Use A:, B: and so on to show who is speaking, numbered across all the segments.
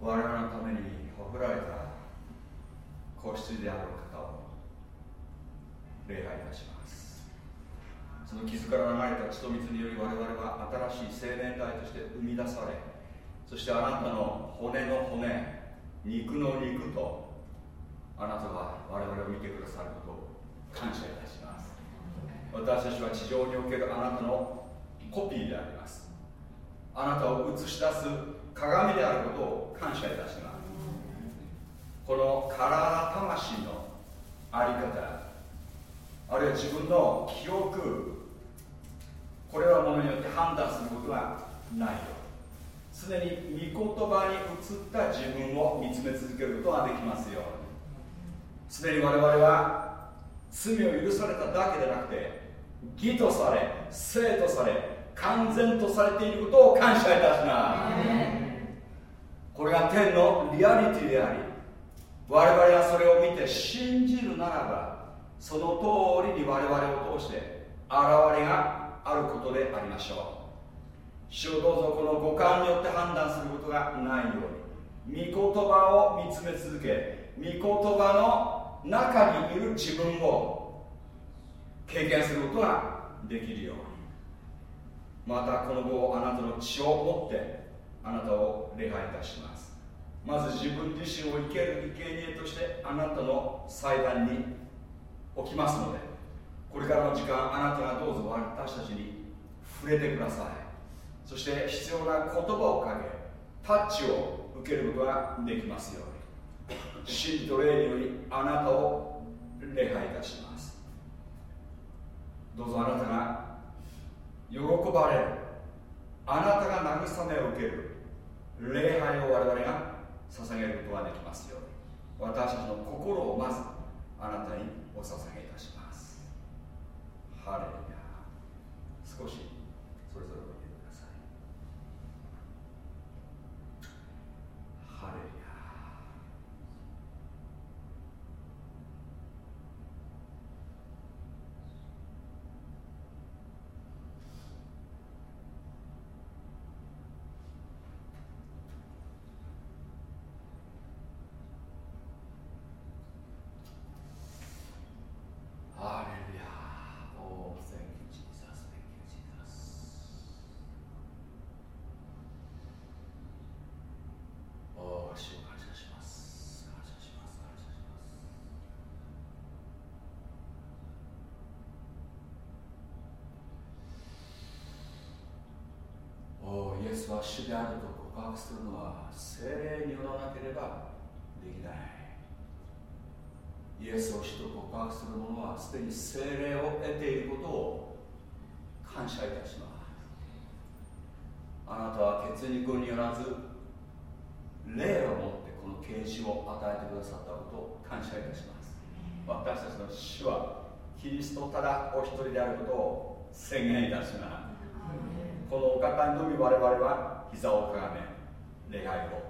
A: 我々のために誇られた子羊である方を礼拝いたします。その傷から流れた血と水により我々は新しい青年代として生み出されそしてあなたの骨の骨肉の肉とあなたは我々を見てくださることを感謝いたします。私たちは地上におけるあなたのコピーであります。あなたを映し出す鏡であることを感謝いたします。この体魂の在り方あるいは自分の記憶これらものによって判断することがないよ常に御言葉に映った自分を見つめ続けることができますよ常に我々は罪を許されただけでなくて義とされ生とされ完全とされていることを感謝いたします。これが天のリアリティであり我々はそれを見て信じるならばその通りに我々を通して現れがあることでありましょう。主をどうぞこの五感によって判断することがないように御言葉を見つめ続け御言葉の中にいる自分を経験することができるように。またこの後あなたの血を持ってあなたを礼拝いたします。まず自分自身を生ける生贄としてあなたの祭壇に置きますのでこれからの時間あなたがどうぞ私たちに触れてください。そして必要な言葉をかけタッチを受けることができますように。真と霊によりあなたを礼拝いたします。どうぞあなたが喜ばれる。あなたが慰めを受ける。礼拝を我々が捧げることができますように。私たちの心をまずあなたにお捧げいたします。ハレルヤ少しそれぞれおいてください。ハレルヤハレルヤ Oh, thank you, Jesus. Thank you, Jesus. おー、主を感謝します。感謝します。感謝します。おーイエスは主であると告白するのは精霊によらなければできない。イエスを主と告白する者はすでに精霊を得ていることを感謝いたします。あなたは血肉によらず霊をもってこの啓示を与えてくださったことを感謝いたします。私たちの主はキリストただお一人であることを宣言いたします。このお方にのみ我々は膝をかがめ願いを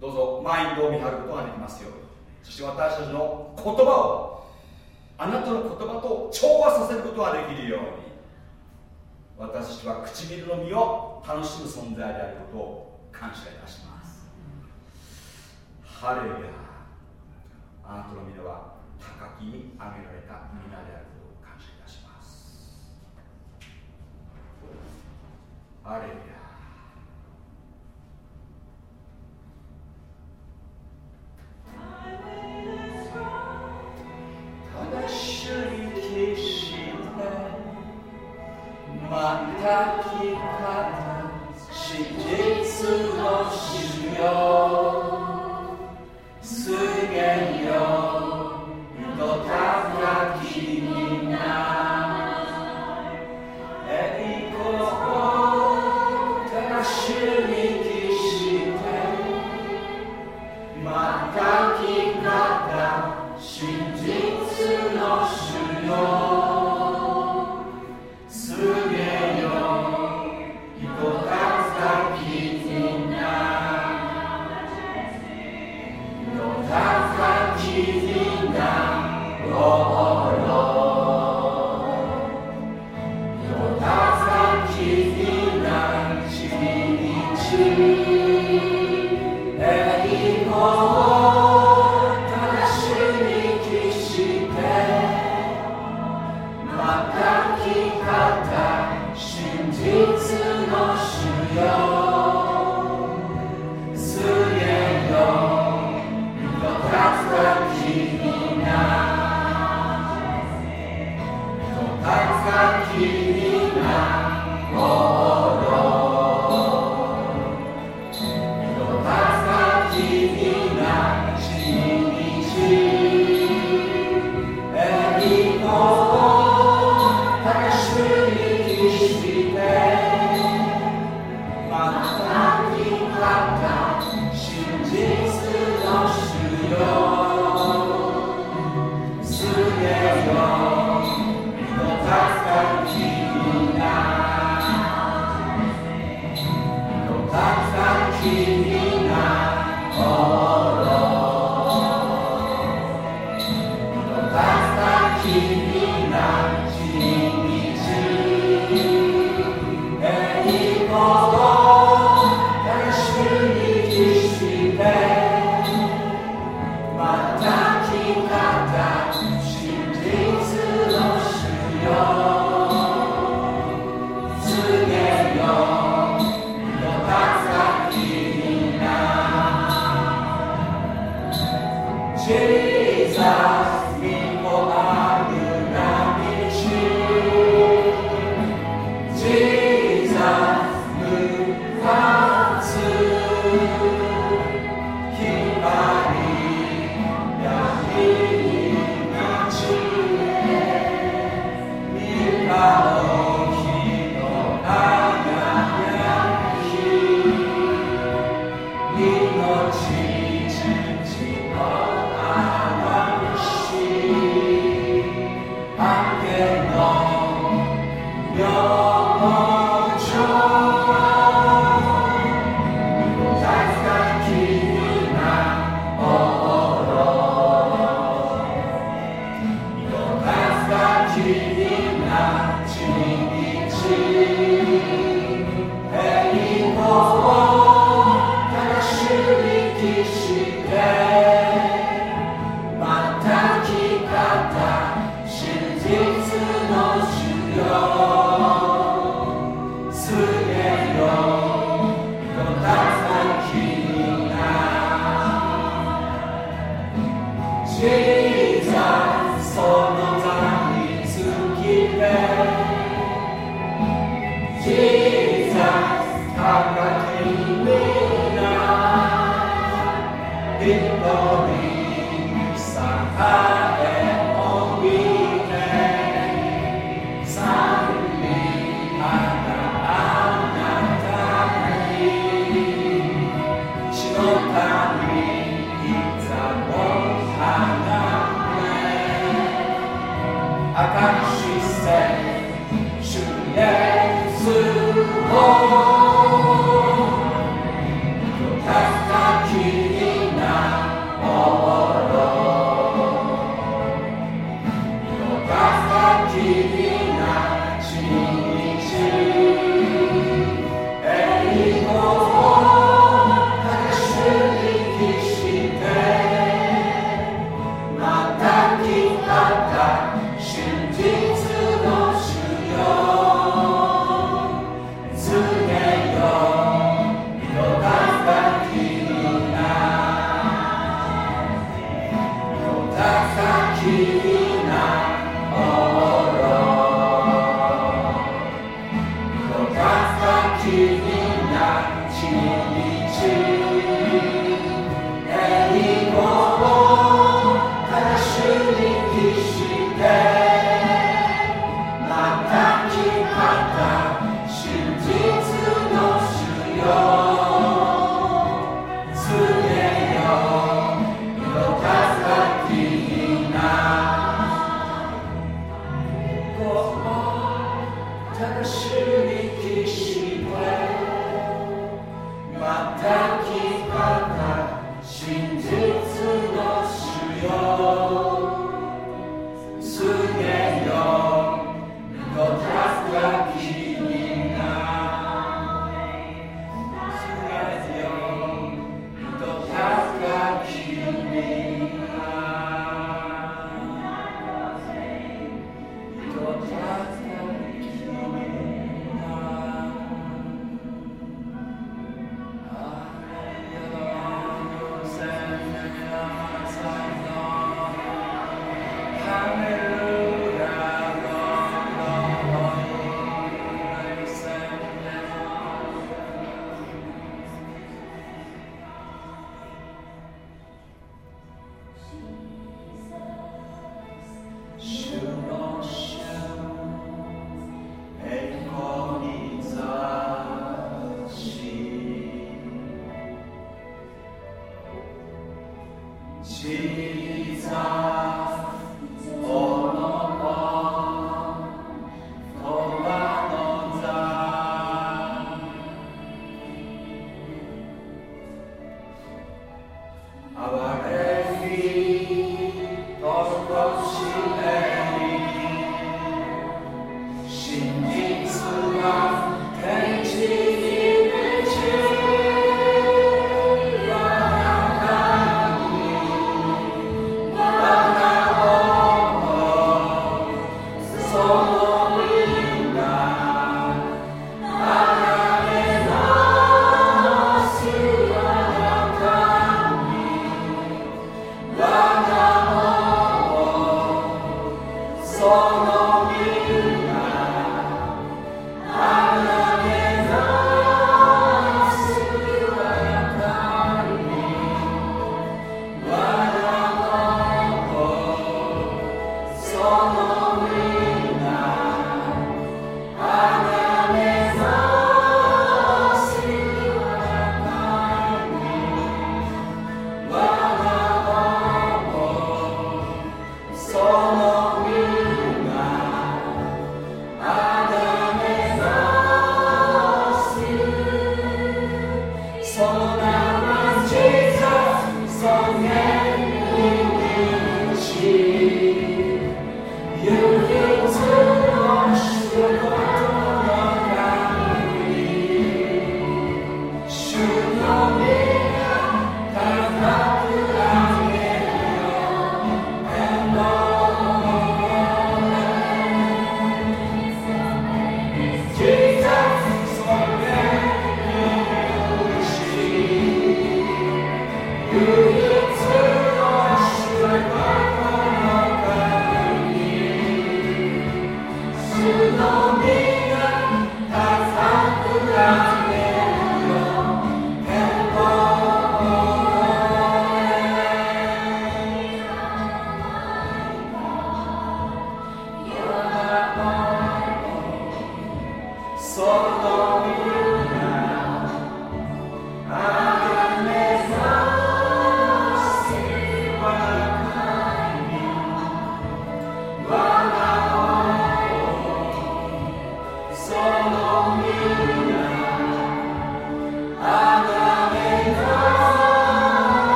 A: どうぞマインドを見張ることができますように。そして私たちの言葉をあなたの言葉と調和させることができるように。私たちは唇の実を楽しむ存在であることを感謝いたします。ハレルヤあなたの皆は高きに上げられた皆であることを感謝いたします。ハレルヤ Sweet and young, you got that lucky now.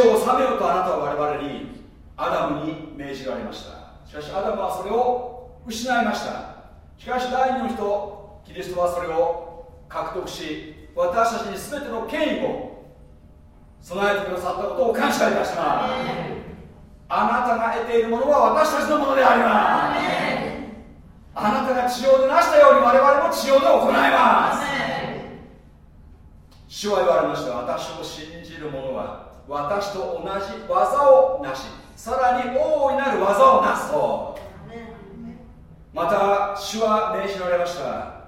A: を治めよとあなたは我々にアダムに命じられました。しかしアダムはそれを失いました。しかし第二の人キリストはそれを獲得し私たちに全ての権威を備えてくださったことを感謝いたします。あなたが得ているものは私たちのものであります。あなたが治療でなしたように我々も治療で行います。主は言われました。私を信じる者は私と同じ技をなしさらに大いなる技をなすとまた主は命じられました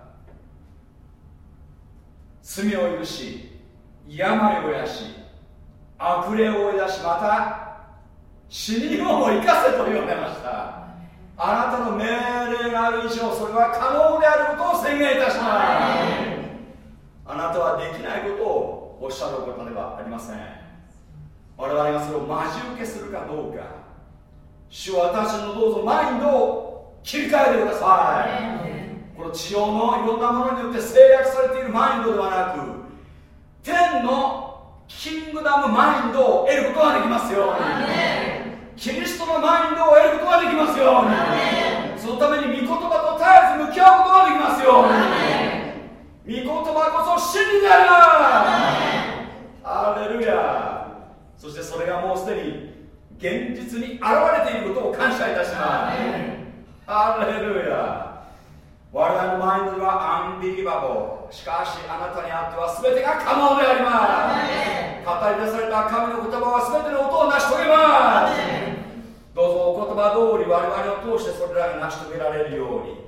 A: 罪を許し病を癒し悪霊を追い出しまた死人をも生かせと言われました。あなたの命令がある以上それは可能であることを宣言いたします。あなたはできないことをおっしゃるお方ではありません。我々がそれを待ち受けするかどうか。主は私のどうぞマインドを切り替えてください。この地上のいろんなものによって制約されているマインドではなく天のキングダムマインドを得ることができますよキリストのマインドを得ることができますよそのために御言葉と絶えず向き合うことができますよ御言葉こそ真理であるハレルヤそしてそれがもうすでに現実に現れていることを感謝いたします。ハレルヤ。我々のマインドではアンビリバボー。しかしあなたにあっては全てが可能であります。語り出された神の言葉は全ての音を成し遂げます。どうぞお言葉通り我々を通してそれらが成し遂げられるように。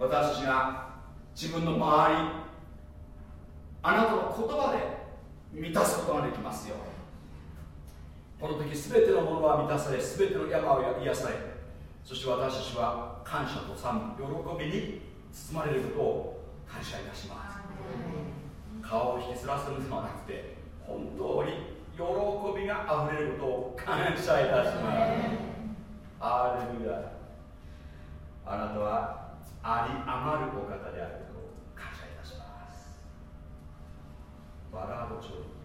A: 私たちが自分の周りあなたの言葉で満たすことができますよこの時全てのものは満たされ全ての山は癒されそして私たちは感謝と賛美喜びに包まれることを感謝いたします。顔を引きずらせるのではなくて本当に喜びがあふれることを感謝いたします。アレルヤ。あなたはあり余るお方であることを感謝いたします。バラード調理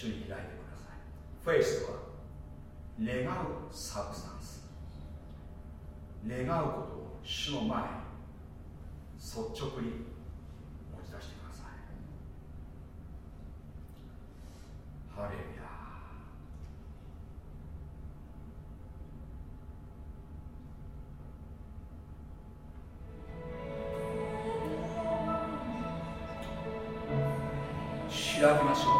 A: 主に開いてください。フェイスとは願うサブスタンス。願うことを主の前に率直に持ち出してください。ハレルヤ開きましょう。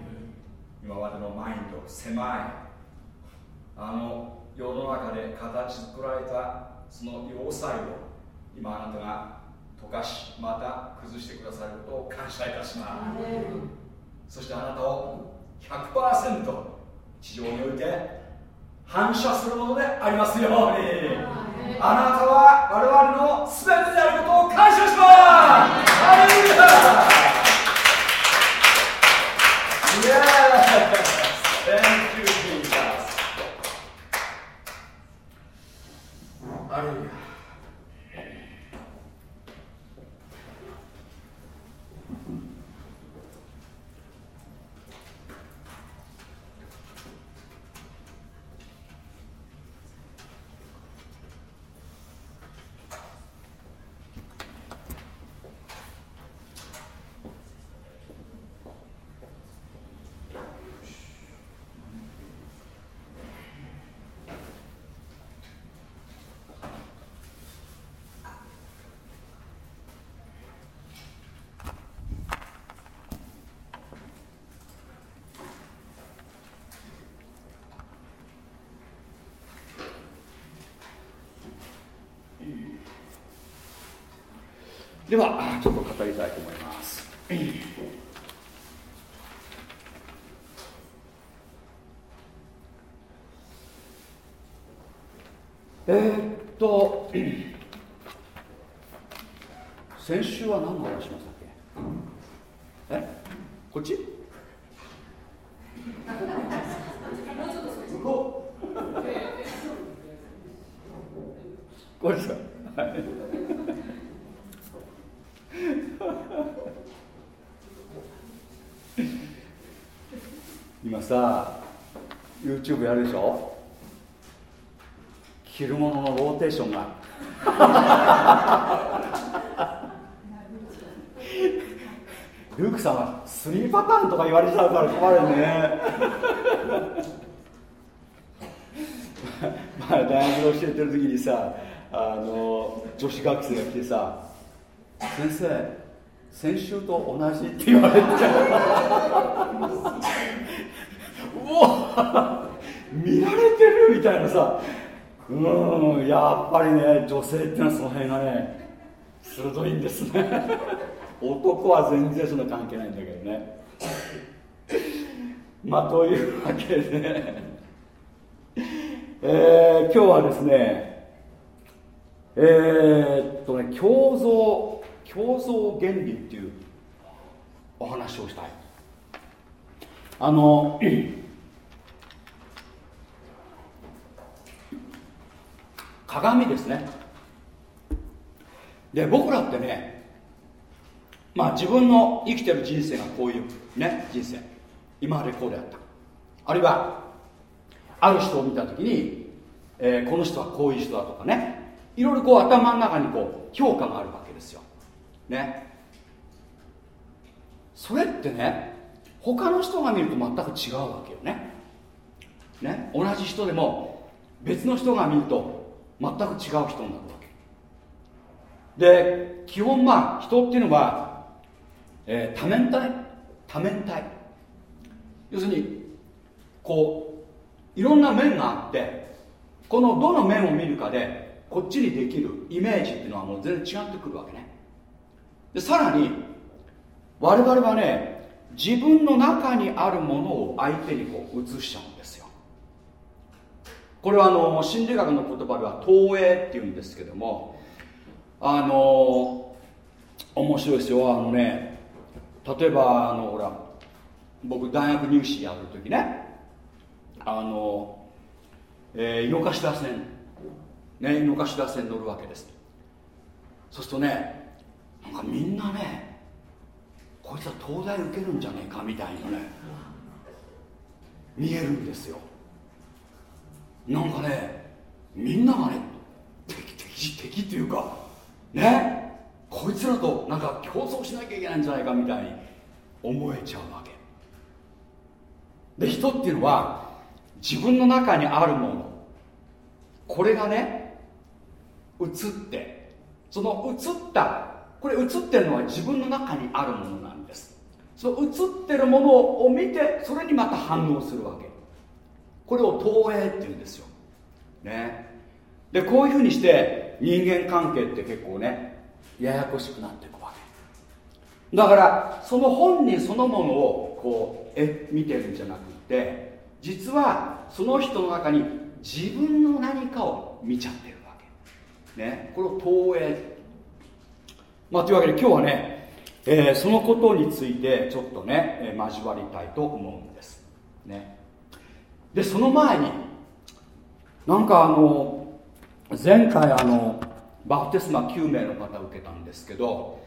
A: 今までのマインド狭い。あの世の中で形作られたその要塞を今あなたが溶かしまた崩してくださることを感謝いたします。そしてあなたを100%地上において反射するものでありますように。あなたは我々の全てであることを感謝しますハレルヤイエーイ Thank you, Jesus. ハレルヤではちょっと語りたいと思いますえー、っと先週は何の話しましたっけえこっちこれですか今さ YouTube やるでしょ？着るもののローテーションが。ルークさんは3パターンとか言われちゃうから困るね。まあ大学で教えてる時にさあの女子学生が来てさ「先生先週と同じ」って言われて。うわ！見られてるみたいなさ。うんやっぱりね女性ってのはその辺がね鋭いんですね。男は全然そんな関係ないんだけどね。まあというわけで、えー、今日はですねえー、っとね共造共造原理っていうお話をしたい。あの鏡ですね。で僕らってねまあ自分の生きてる人生がこういうね人生。今までこうであった。あるいはある人を見た時に、えー、この人はこういう人だとかねいろいろこう頭の中にこう評価があるわけですよ。ね。それってね他の人が見ると全く違うわけよね。ね。同じ人でも別の人が見ると全く違う人になるわけ。で基本まあ人っていうのは、えー、多面体？多面体。要するにこういろんな面があってこのどの面を見るかでこっちにできるイメージっていうのはもう全然違ってくるわけね。でさらに我々はね自分の中にあるものを相手にこう映しちゃうんですよ。これはあの心理学の言葉では投影っていうんですけどもあの面白いですよ。あのね例えばあのほら僕大学入試やるときねあの、えー、井の頭線ね井の頭線乗るわけです。そうするとねなんかみんなねこいつは東大受けるんじゃねえかみたいなね見えるんですよ。なんかねみんながね敵敵敵っていうかねこいつらとなんか競争しなきゃいけないんじゃないかみたいに思えちゃうわけ。で人っていうのは自分の中にあるものこれがね映ってその映ったこれ映ってるのは自分の中にあるものなんです。その映ってるものを見てそれにまた反応するわけ。これを投影っていうんですよ。ね。でこういうふうにして人間関係って結構ねややこしくなっていくわけ。だからその本人そのものをこうえ見てるんじゃなくって実はその人の中に自分の何かを見ちゃってるわけ。ね。これを投影。まあというわけで今日はね、えー、そのことについてちょっとね、えー、交わりたいと思うんです。ね。でその前になんかあの前回あのバプテスマ9名の方受けたんですけど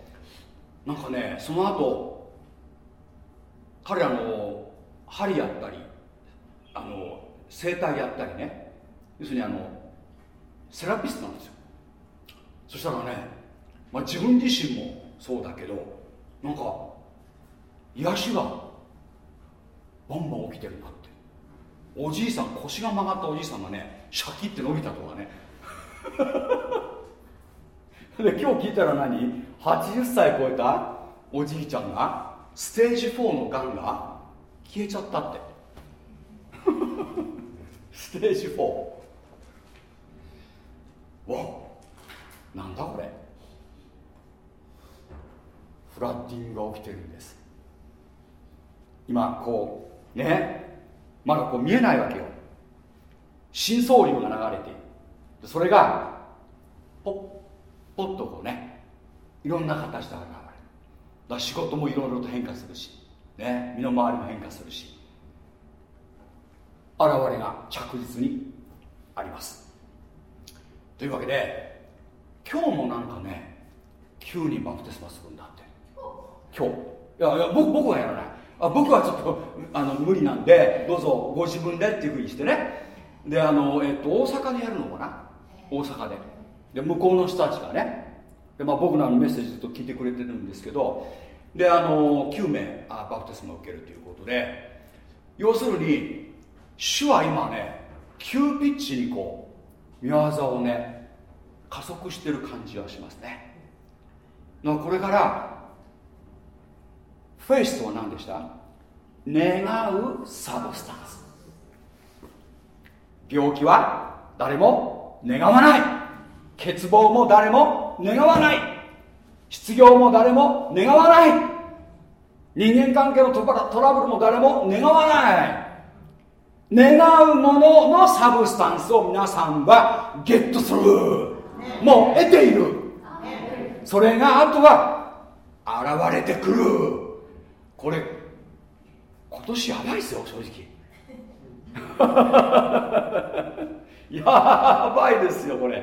A: なんかねその後彼らの針やったりあの整体やったりね要するにあのセラピストなんですよ。そしたらね、まあ、自分自身もそうだけどなんか癒しがバンバン起きてるなおじいさん腰が曲がったおじいさんがねシャキって伸びたとかね。で今日聞いたら何？80歳超えたおじいちゃんがステージ4のがんが消えちゃったって。ステージ4わなんだこれ。フラッティングが起きてるんです。今こうね。まだこう見えないわけよ。深層流が流れている。それがポッポッとこうねいろんな形で現れる。だ仕事もいろいろと変化するし、ね、身の回りも変化するし現れが着実にあります。というわけで今日もなんかね9人バプテスマするんだって。今日。いやいや僕僕はやらない。あ僕はちょっとあの無理なんでどうぞご自分でっていうふうにしてね。であの、えっと、大阪でやるのかな？大阪で。で向こうの人たちがね。で、まあ、僕らのメッセージずっと聞いてくれてるんですけど。であの9名あバプテスマを受けるということで。要するに主は今ね急ピッチにこう御業をね加速してる感じがしますね。これからフェイスとは何でした？願う substance。病気は誰も願わない。欠乏も誰も願わない。失業も誰も願わない。人間関係のトラブルも誰も願わない。願うもののサブスタンスを皆さんはゲットする。もう得ている。それがあとは現れてくる。これ今年 やばいですよ正直。やばいですよこれ。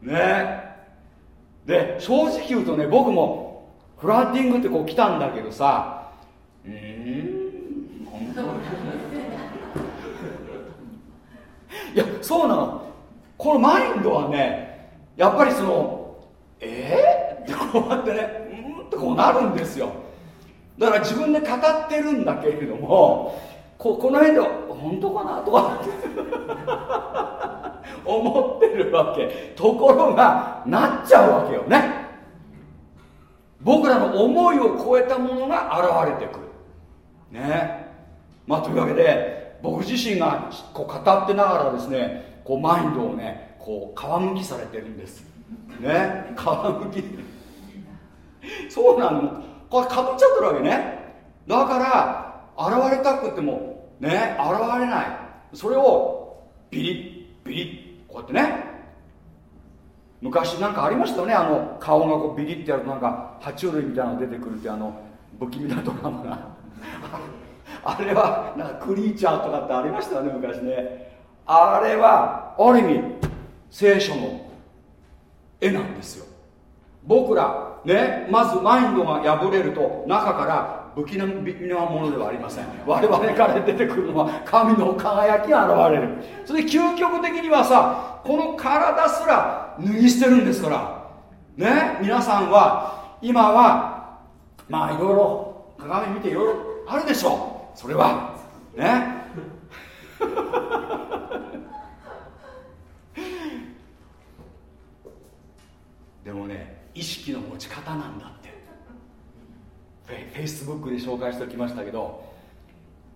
A: ね。で正直言うとね僕もフラッティングってこう来たんだけどさうん本当。いやそうなの。このマインドはねやっぱりそのえー、ってこうやってねうんってこうなるんですよ。だから自分で語ってるんだけれどもここの辺で本当かなとか 思ってるわけ。ところがなっちゃうわけよね。僕らの思いを超えたものが現れてくる。ね。まあというわけで僕自身がこう語ってながらですねこうマインドをねこう皮むきされてるんです。ね。皮むき。そうなの。これかぶっちゃってるわけね。だから現れたくてもね現れない。それをビリッビリッこうやってね。昔なんかありましたよね。あの顔がこうビリッてやるとなんか爬虫類みたいなのが出てくるってあの不気味なドラマが。あれはなんかクリーチャーとかってありましたよね昔ね。あれはある意味聖書の絵なんですよ。僕らねまずマインドが破れると中から不気味なものではありません。我々から出てくるのは神の輝きが現れる。それで究極的にはさこの体すら脱ぎ捨てるんですから。ね皆さんは今はまあいろいろ鏡見ていろいろあるでしょう。それは。ね。でもね意識の持ち方なんだって。フェイスブックで紹介しておきましたけど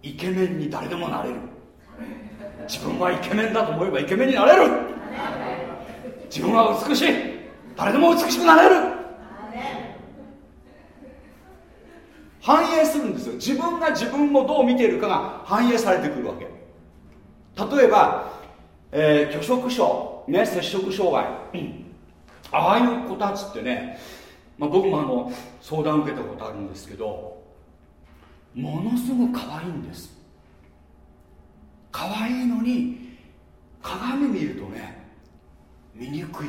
A: イケメンに誰でもなれる。自分はイケメンだと思えばイケメンになれる。自分は美しい。誰でも美しくなれる。反映するんですよ。自分が自分をどう見ているかが反映されてくるわけ。例えば、えー、拒食症、ね、摂食障害、ああいう子たちってね、まあ、僕もあの相談受けたことあるんですけどものすごく可愛いんです。可愛いのに鏡見るとね見にくい。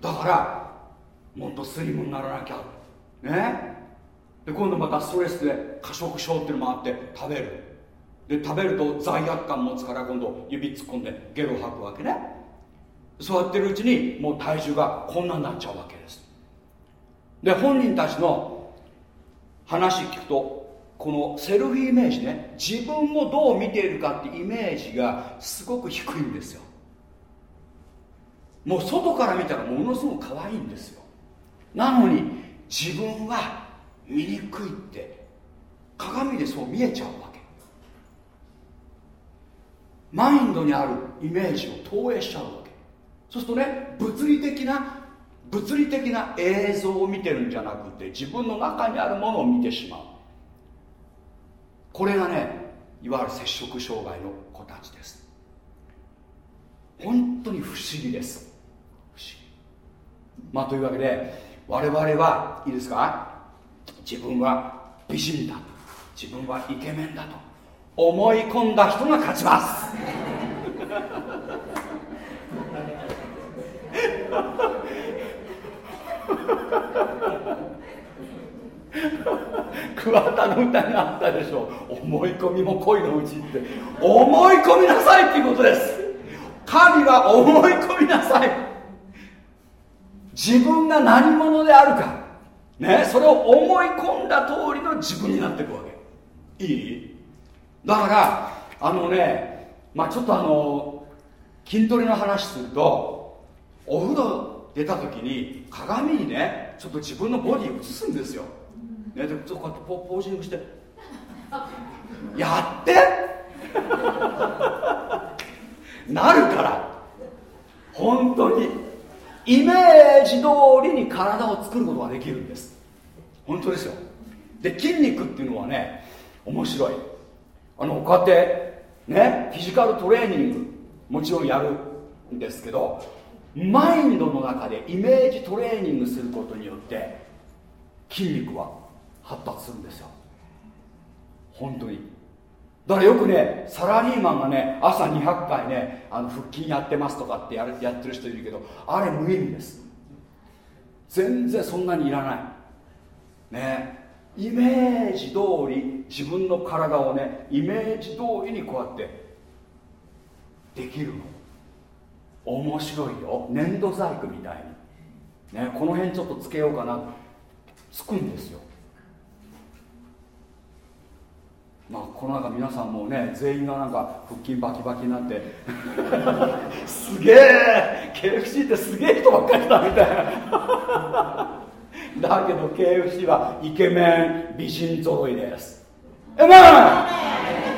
A: だからもっとスリムにならなきゃ。ね。で今度またストレスで過食症っていうのもあって食べる。で食べると罪悪感持つから今度指突っ込んでゲロ吐くわけね。そうやってるうちにもう体重がこんなになっちゃうわけです。で本人たちの話聞くとこのセルフイメージね自分をどう見ているかってイメージがすごく低いんですよ。もう外から見たらものすごく可愛いんですよ。なのに自分は見にくいって鏡でそう見えちゃうわけ。マインドにあるイメージを投影しちゃうわそうするとね物理的な物理的な映像を見てるんじゃなくて自分の中にあるものを見てしまう。これがねいわゆる摂食障害の子たちです。本当に不思議です。不思議。まあというわけで我々はいいですか？自分は美人だと。自分はイケメンだと思い込んだ人が勝ちます。桑田の歌にあったでしょ。思い込みも恋のうちって。思い込みなさいっていうことです。神は思い込みなさい。自分が何者であるか。ねそれを思い込んだ通りの自分になっていくわけ。いい？だからあのねまあちょっとあの筋トレの話するとお風呂出た時に鏡にねちょっと自分のボディ映すんですよ。ね、でこうやってポポージングして。やって。なるから。本当に。イメージ通りに体を作ることができるんです。本当ですよ。で筋肉っていうのはね面白い。あのこうやってねフィジカルトレーニングもちろんやるんですけどマインドの中でイメージトレーニングすることによって筋肉は発達するんですよ。本当に。だからよくねサラリーマンがね朝200回ねあの腹筋やってますとかってやるやってる人いるけどあれ無意味です。全然そんなにいらない。ね。イメージ通り自分の体をねイメージ通りにこうやってできるの。面白いよ。粘土細工みたいに。ねこの辺ちょっとつけようかな。つくんですよ。まあ、この中皆さんもね全員がなんか腹筋バキバキになって。すげえ。KFC ってすげえ人ばっかりだみたいな。だけど KFC はイケメン美人揃いです。えまあ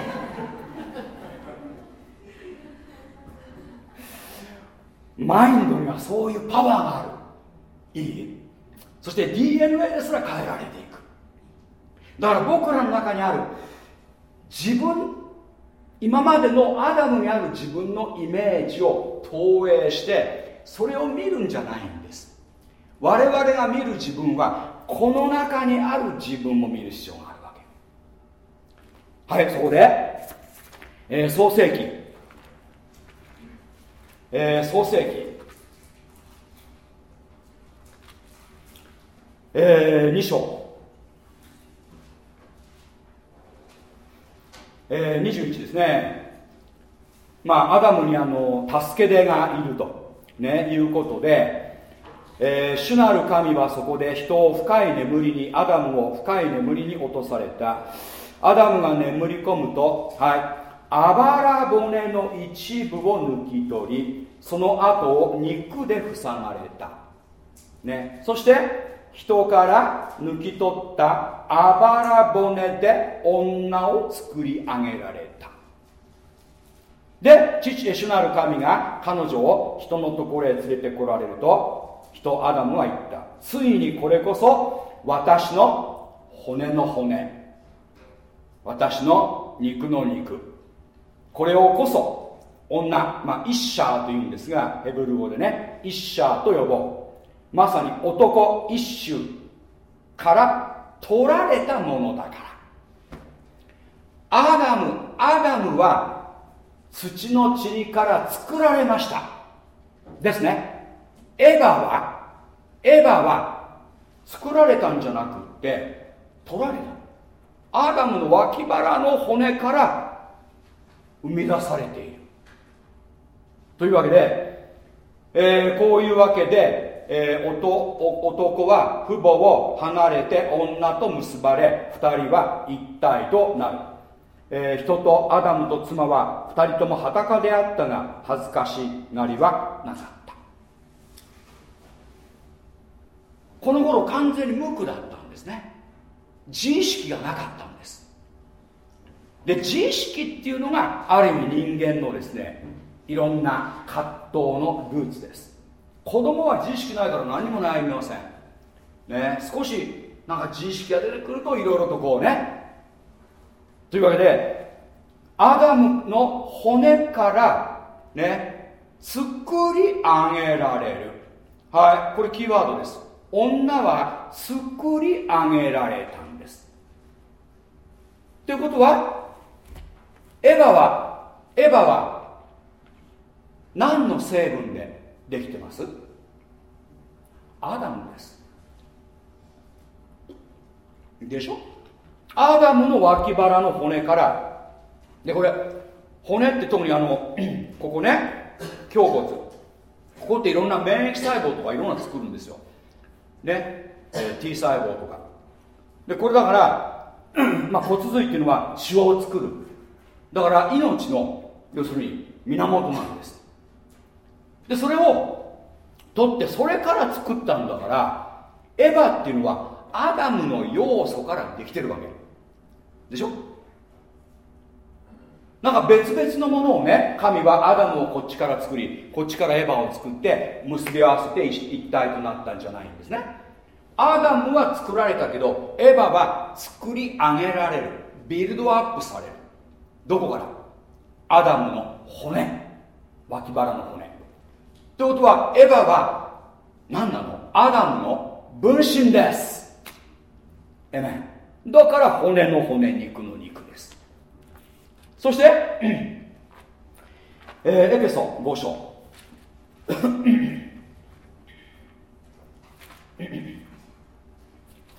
A: マインドにはそういうパワーがある。いい？そして DNA ですら変えられていく。だから僕らの中にある自分今までのアダムにある自分のイメージを投影してそれを見るんじゃないんです。我々が見る自分はこの中にある自分も見る必要があるわけ。はいそこで、えー、創世記、えー、創世記。えー、2章。えー、21ですね。まあアダムにあの助け出がいると、ね、いうことで、えー、主なる神はそこで人を深い眠りにアダムを深い眠りに落とされた。アダムが眠り込むとはい。あばら骨の一部を抜き取りその後を肉で塞がれた、ね、そして人から抜き取ったあばら骨で女を作り上げられた。で父主なる神が彼女を人のところへ連れてこられると人アダムは言った。ついにこれこそ私の骨の骨。私の肉の肉。これをこそ女まあイッシャーというんですがヘブル語でねイッシャーと呼ぼう。まさに男一種から取られたものだから。アダムアダムは土の塵から作られました。ですね。エヴァはエヴァは作られたんじゃなくって取られた。アダムの脇腹の骨から生み出されている。というわけで、えー、こういうわけでえー、男は父母を離れて女と結ばれ2人は一体となる、えー、人とアダムと妻は2人とも裸であったが恥ずかしがりはなかった。この頃完全に無垢だったんですね。自意識がなかったんです。で自意識っていうのがある意味人間のですねいろんな葛藤のルーツです。子供は自意識ないから何も悩みません。ね少しなんか自意識が出てくるといろいろとこうね。というわけでアダムの骨からね作り上げられる。はいこれキーワードです。女は作り上げられたんです。ということはエヴァはエヴァは何の成分でできてます？アダムです。でしょ？アダムの脇腹の骨からでこれ骨って特にあの ここね胸骨。ここっていろんな免疫細胞とかいろんな作るんですよ。ね、え、T 細胞とか。でこれだから まあ、骨髄っていうのは血を作る。だから命の要するに源なんです。でそれを取ってそれから作ったんだからエヴァっていうのはアダムの要素からできてるわけ。でしょ？なんか別々のものをね神はアダムをこっちから作りこっちからエヴァを作って結び合わせて一体となったんじゃないんですね。アダムは作られたけどエヴァは作り上げられる。 build up される。どこから？アダムの骨。脇腹の骨。ということはエヴァは何なの？アダムの分身です。えめだから骨の骨肉の肉です。そして、えー、エペソ5章。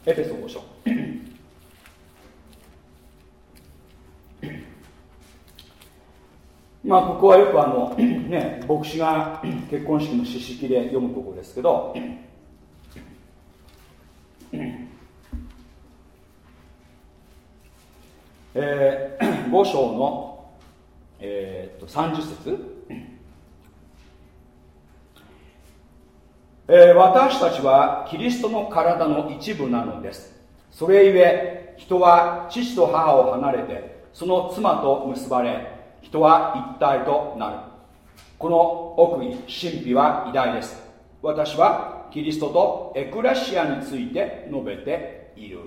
A: エペソ5章。まあここはよくあの ね牧師が結婚式の詩式で読むところですけどえー、5章の、えー、と30節。えー、私たちはキリストの体の一部なのです。それゆえ人は父と母を離れてその妻と結ばれ人は一体となる。この奥義神秘は偉大です。私はキリストとエクラシアについて述べている。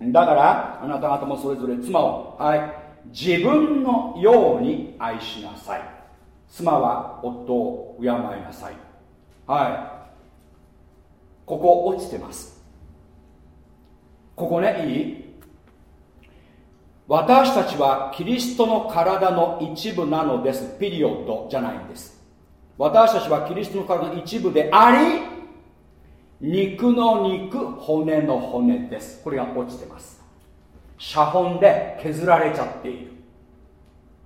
A: だからあなた方もそれぞれ妻をはい自分のように愛しなさい。妻は夫を敬いなさい。はい。ここ落ちてます。ここねいい？私たちはキリストの体の一部なのです。ピリオドじゃないんです。私たちはキリストの体の一部であり肉の肉骨の骨です。これが落ちてます。写本で削られちゃっている。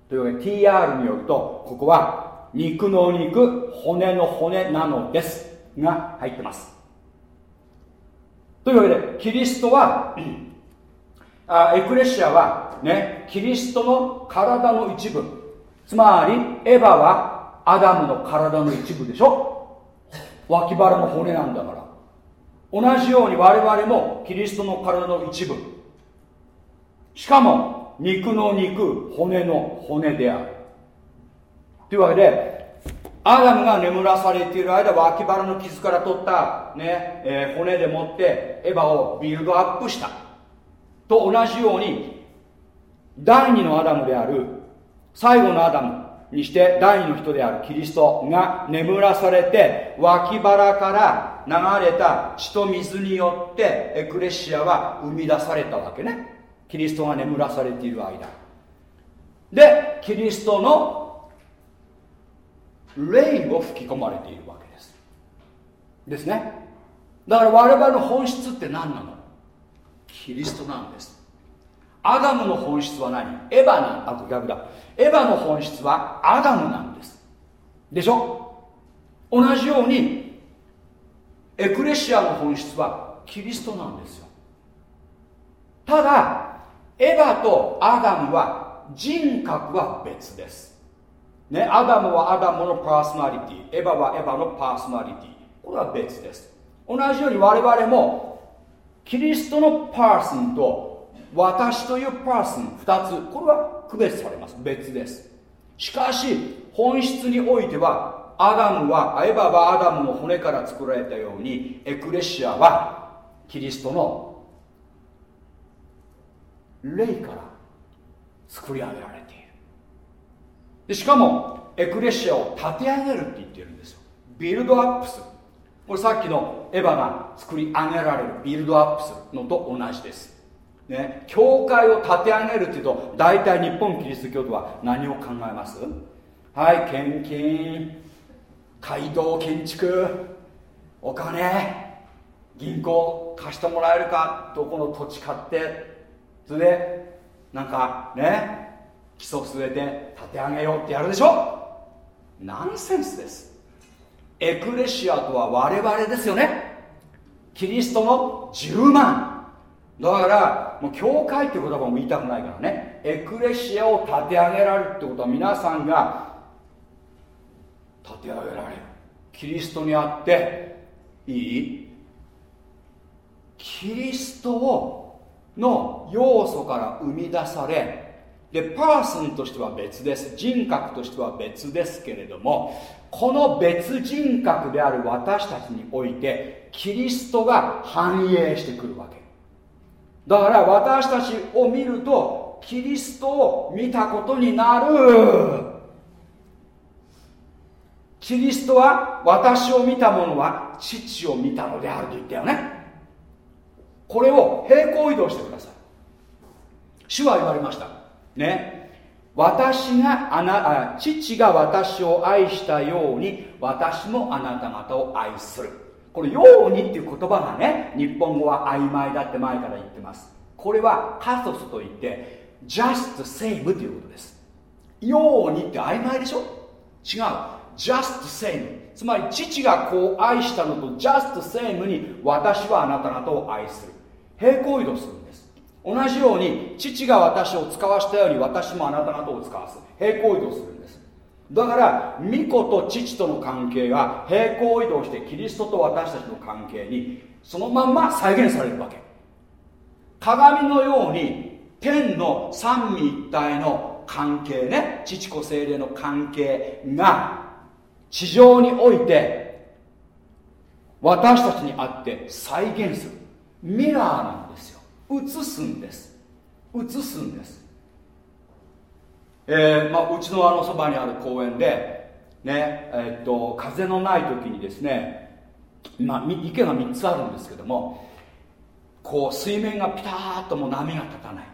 A: というわけで TR によるとここは肉の肉骨の骨なのです。が入ってます。というわけでキリストはあエクレシアはねキリストの体の一部。つまりエヴァはアダムの体の一部でしょ。脇腹の骨なんだから。同じように我々もキリストの体の一部。しかも肉の肉骨の骨である。というわけでアダムが眠らされている間脇腹の傷から取ったね、えー、骨でもってエヴァを build up した。と同じように第二のアダムである最後のアダムにして第二の人であるキリストが眠らされて脇腹から流れた血と水によってエクレシアは生み出されたわけね。キリストが眠らされている間。でキリストの霊を吹き込まれているわけです。ですね。だから我々の本質って何なの？キリストなんです。アダムの本質は何？エヴァなあ逆だ。エヴァの本質はアダムなんです。でしょ？同じようにエクレシアの本質はキリストなんですよ。ただエヴァとアダムは人格は別です。ね、アダムはアダムのパーソナリティエヴァはエヴァのパーソナリティ。これは別です。同じように我々もキリストの person と私という person 2つ。これは区別されます。別です。しかし本質においてはアダムはエヴァはアダムの骨から作られたようにエクレシアはキリストの霊から作り上げられている。でしかもエクレシアを立て上げるって言ってるんですよ。ビルドアップする。これさっきのエヴァが作り上げられるビルドアップするのと同じです。ね教会を立て上げるっていうと大体日本キリスト教徒は何を考えます？はい献金街道建築お金銀行貸してもらえるかどこの土地買ってそれでなんかね基礎据えて立て上げようってやるでしょ？ナンセンスです。エクレシアとは我々ですよね。キリストの10万。だからもう教会って言葉も言いたくないからね。エクレシアを立て上げられるってことは皆さんが立て上げられる。キリストにあっていい？キリストをの要素から生み出されでパーソンとしては別です。人格としては別ですけれどもこの別人格である私たちにおいてキリストが反映してくるわけ。だから私たちを見るとキリストを見たことになる。キリストは私を見た者は父を見たのであると言ったよね。これを平行移動してください。主は言われました。ね。私があなあ父が私を愛したように私もあなた方を愛する。これ「ように」っていう言葉がね日本語は曖昧だって前から言ってます。これはカソスといって just same ということです。ようにって曖昧でしょ？違う。just same つまり父がこう愛したのと just same に私はあなた方を愛する。平行移動するんです。同じように父が私を使わしたように私もあなた方を使わす。平行移動するんです。だから巫女と父との関係が平行移動してキリストと私たちの関係にそのまんま再現されるわけ。鏡のように天の三位一体の関係ね父子精霊の関係が地上において私たちにあって再現する。ミラーなんですよ。映すんです。映すんです。えーまあ、うちのあのそばにある公園で、ねえー、っと風のない時にですね、まあ、池が3つあるんですけどもこう水面がピターッともう波が立たない。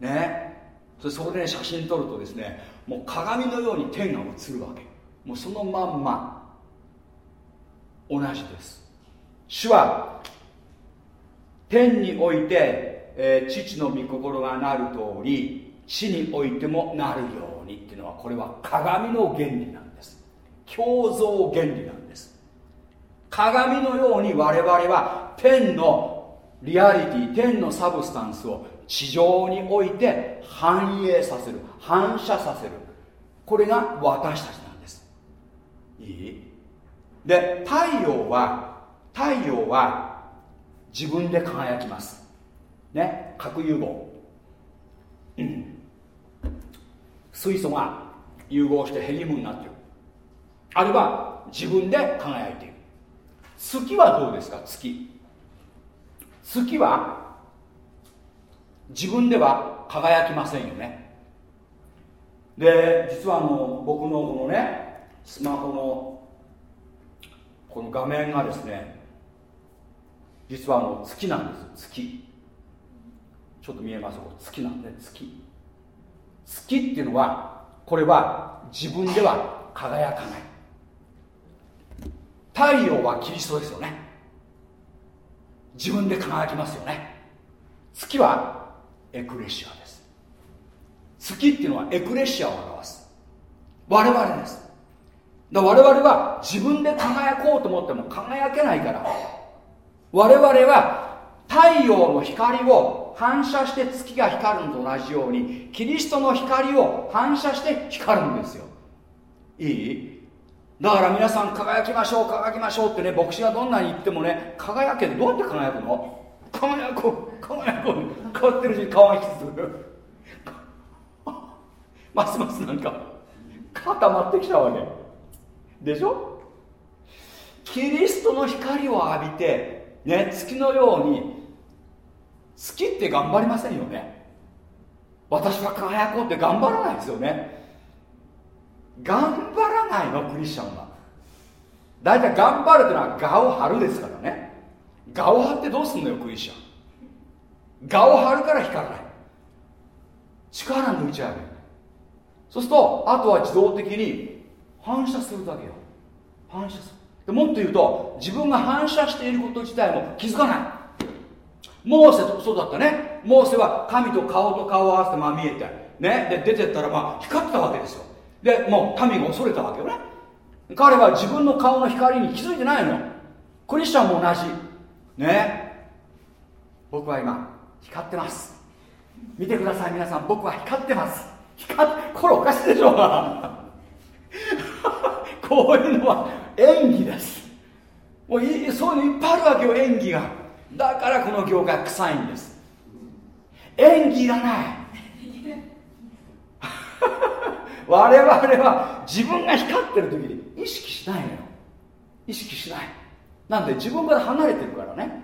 A: ね。それそれで、写真撮るとですねもう鏡のように天が映るわけ。もうそのまんま。同じです。主は天において、えー、父の御心がなる通り死においてもなるようにっていうのはこれは鏡の原理なんです。共造原理なんです。鏡のように我々は天のリアリティ天のサブスタンスを地上において反映させる反射させる。これが私たちなんです。いい？で太陽は太陽は自分で輝きます。ね核融合。水素が融合してヘリウムになってる。あれは自分で輝いている。月はどうですか？月。月は自分では輝きませんよね。で実はあの僕のこのねスマホのこの画面がですね実はあの月なんです。月。ちょっと見えます月なんで月。月っていうのはこれは自分では輝かない。太陽はキリストですよね。自分で輝きますよね。月はエクレシアです。月っていうのはエクレシアを表す。我々です。だ我々は自分で輝こうと思っても輝けないから我々は太陽の光を反射して月が光るのと同じようにキリストの光を反射して光るんですよ。いい？だから皆さん輝きましょう輝きましょうってね牧師がどんなに言ってもね輝けどうやって輝くの？輝こう輝こう。変わってるし顔が引きつる ますますなんか固まってきたわけ。でしょ？キリストの光を浴びてね月のように好きって頑張りませんよね。私は輝こうって頑張らないですよね。頑張らないのクリスチャンは。大体頑張るっていうのは我を張るですからね。我を張ってどうすんのよクリスチャン。我を張るから光らない。力抜いちゃうそうするとあとは自動的に反射するだけよ。反射する。でもっと言うと自分が反射していること自体も気づかない。モーセとそうだったね。モーセは神と顔と顔を合わせてまあ見えてね。で出てったらまあ光ったわけですよ。でもう民が恐れたわけよね。彼は自分の顔の光に気づいてないの。クリスチャンも同じ。ね。僕は今光ってます。見てください皆さん。僕は光ってます。光っこれおかしいでしょう こういうのは演技です。もういそういうのいっぱいあるわけよ演技が。だからこの業界臭いんです。演技いらない。我々は自分が光ってる時に意識しないのよ。意識しない。なんで自分から離れてるからね。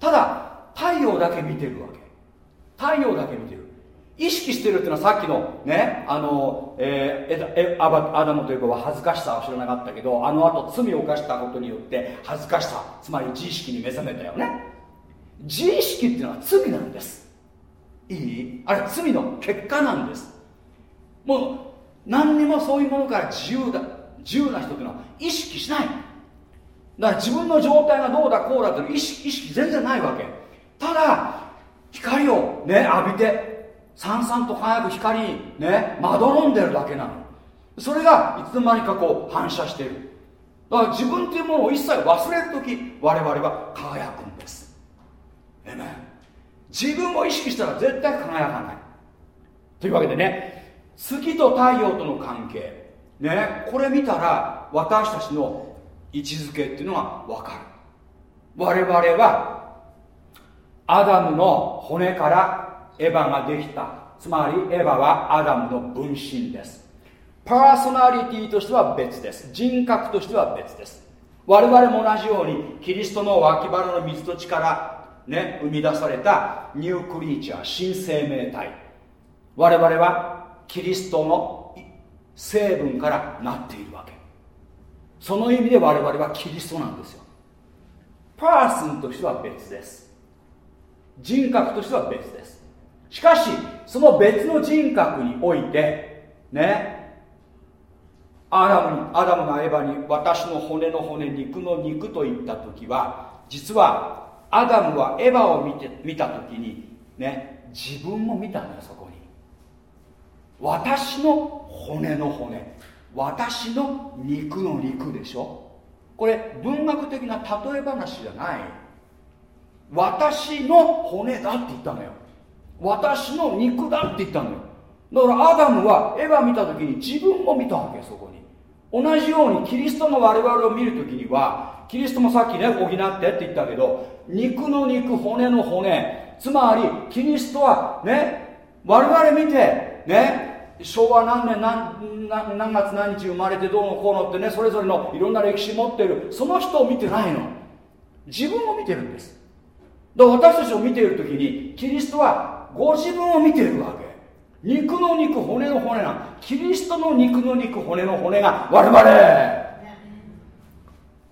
A: ただ太陽だけ見てるわけ。太陽だけ見てる。意識してるっていうのはさっきのねあの、えー、アダムというかは恥ずかしさは知らなかったけどあの後罪を犯したことによって恥ずかしさつまり自意識に目覚めたよね。自意識っていうのは罪なんです。いい？あれ罪の結果なんです。もう何にもそういうものから自由だ自由な人っていうのは意識しない。だから自分の状態がどうだこうだっていう意識意識全然ないわけ。ただ光をね浴びてさんさんと輝く光にねまどろんでるだけなの。それがいつの間にかこう反射している。だから自分っていうものを一切忘れる時我々は輝くんです。えめ自分を意識したら絶対輝かない。というわけでね月と太陽との関係。ねこれ見たら私たちの位置づけっていうのが分かる。我々はアダムの骨からエヴァができた。つまりエヴァはアダムの分身です。パーソナリティとしては別です。人格としては別です。我々も同じようにキリストの脇腹の水と力ね生み出されたニュークリーチャー新生命体。我々はキリストの成分からなっているわけ。その意味で我々はキリストなんですよ。パーソンとしては別です。人格としては別です。しかしその別の人格においてねアダムにアダムがエヴァに私の骨の骨肉の肉と言った時は実はアダムはエヴァを見て見た時にね自分も見たのよそこに。私の骨の骨。私の肉の肉でしょ。これ文学的な例え話じゃない。私の骨だって言ったのよ。私の肉だって言ったのよ。だからアダムはエヴァ見た時に自分も見たわけそこに。同じようにキリストが我々を見る時にはキリストもさっきね補ってって言ったけど肉の肉骨の骨つまりキリストはね我々見てね昭和何年何何月何日生まれてどうのこうのってねそれぞれのいろんな歴史持ってるその人を見てないの。自分を見てるんです。だから私たちを見ている時にキリストはご自分を見ているわけ。肉の肉骨の骨な。キリストの肉の肉骨の骨が我々。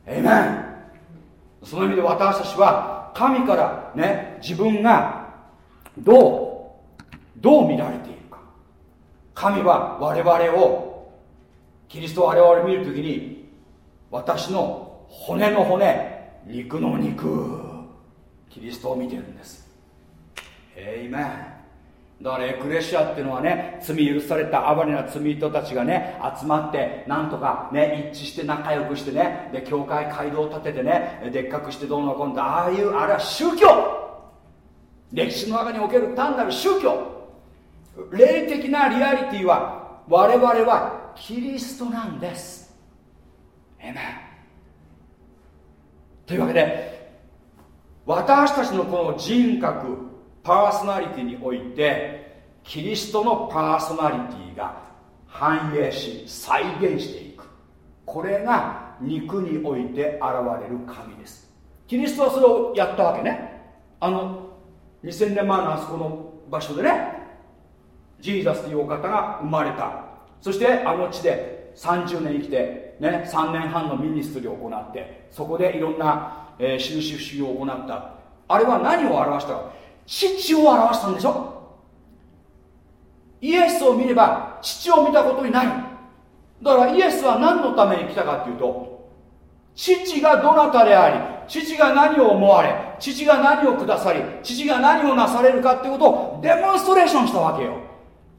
A: えめんその意味で私たちは神からね自分がどうどう見られているか。神は我々をキリストを我々を見るときに私の骨の骨肉の肉キリストを見てるんです。えいめんだからエクレシアっていうのはね罪許された哀れな罪人たちがね集まってなんとかね一致して仲良くしてねで教会街道を立ててねでっかくしてどうのこうのああいうあれは宗教。歴史の中における単なる宗教。霊的なリアリティは我々はキリストなんです。えめというわけで私たちのこの人格パーソナリティにおいてキリストのパーソナリティが反映し再現していく。これが肉において現れる神です。キリストはそれをやったわけね。あの2000年前のあそこの場所でねジーザスというお方が生まれた。そしてあの地で30年生きてね、3年半のミニストリーを行ってそこでいろんな、えー、印不思議を行った。あれは何を表したか父を表したんでしょ？イエスを見れば父を見たことにない。だからイエスは何のために来たかっていうと父がどなたであり父が何を思われ父が何をくださり父が何をなされるかっていうことをデモンストレーションしたわけよ。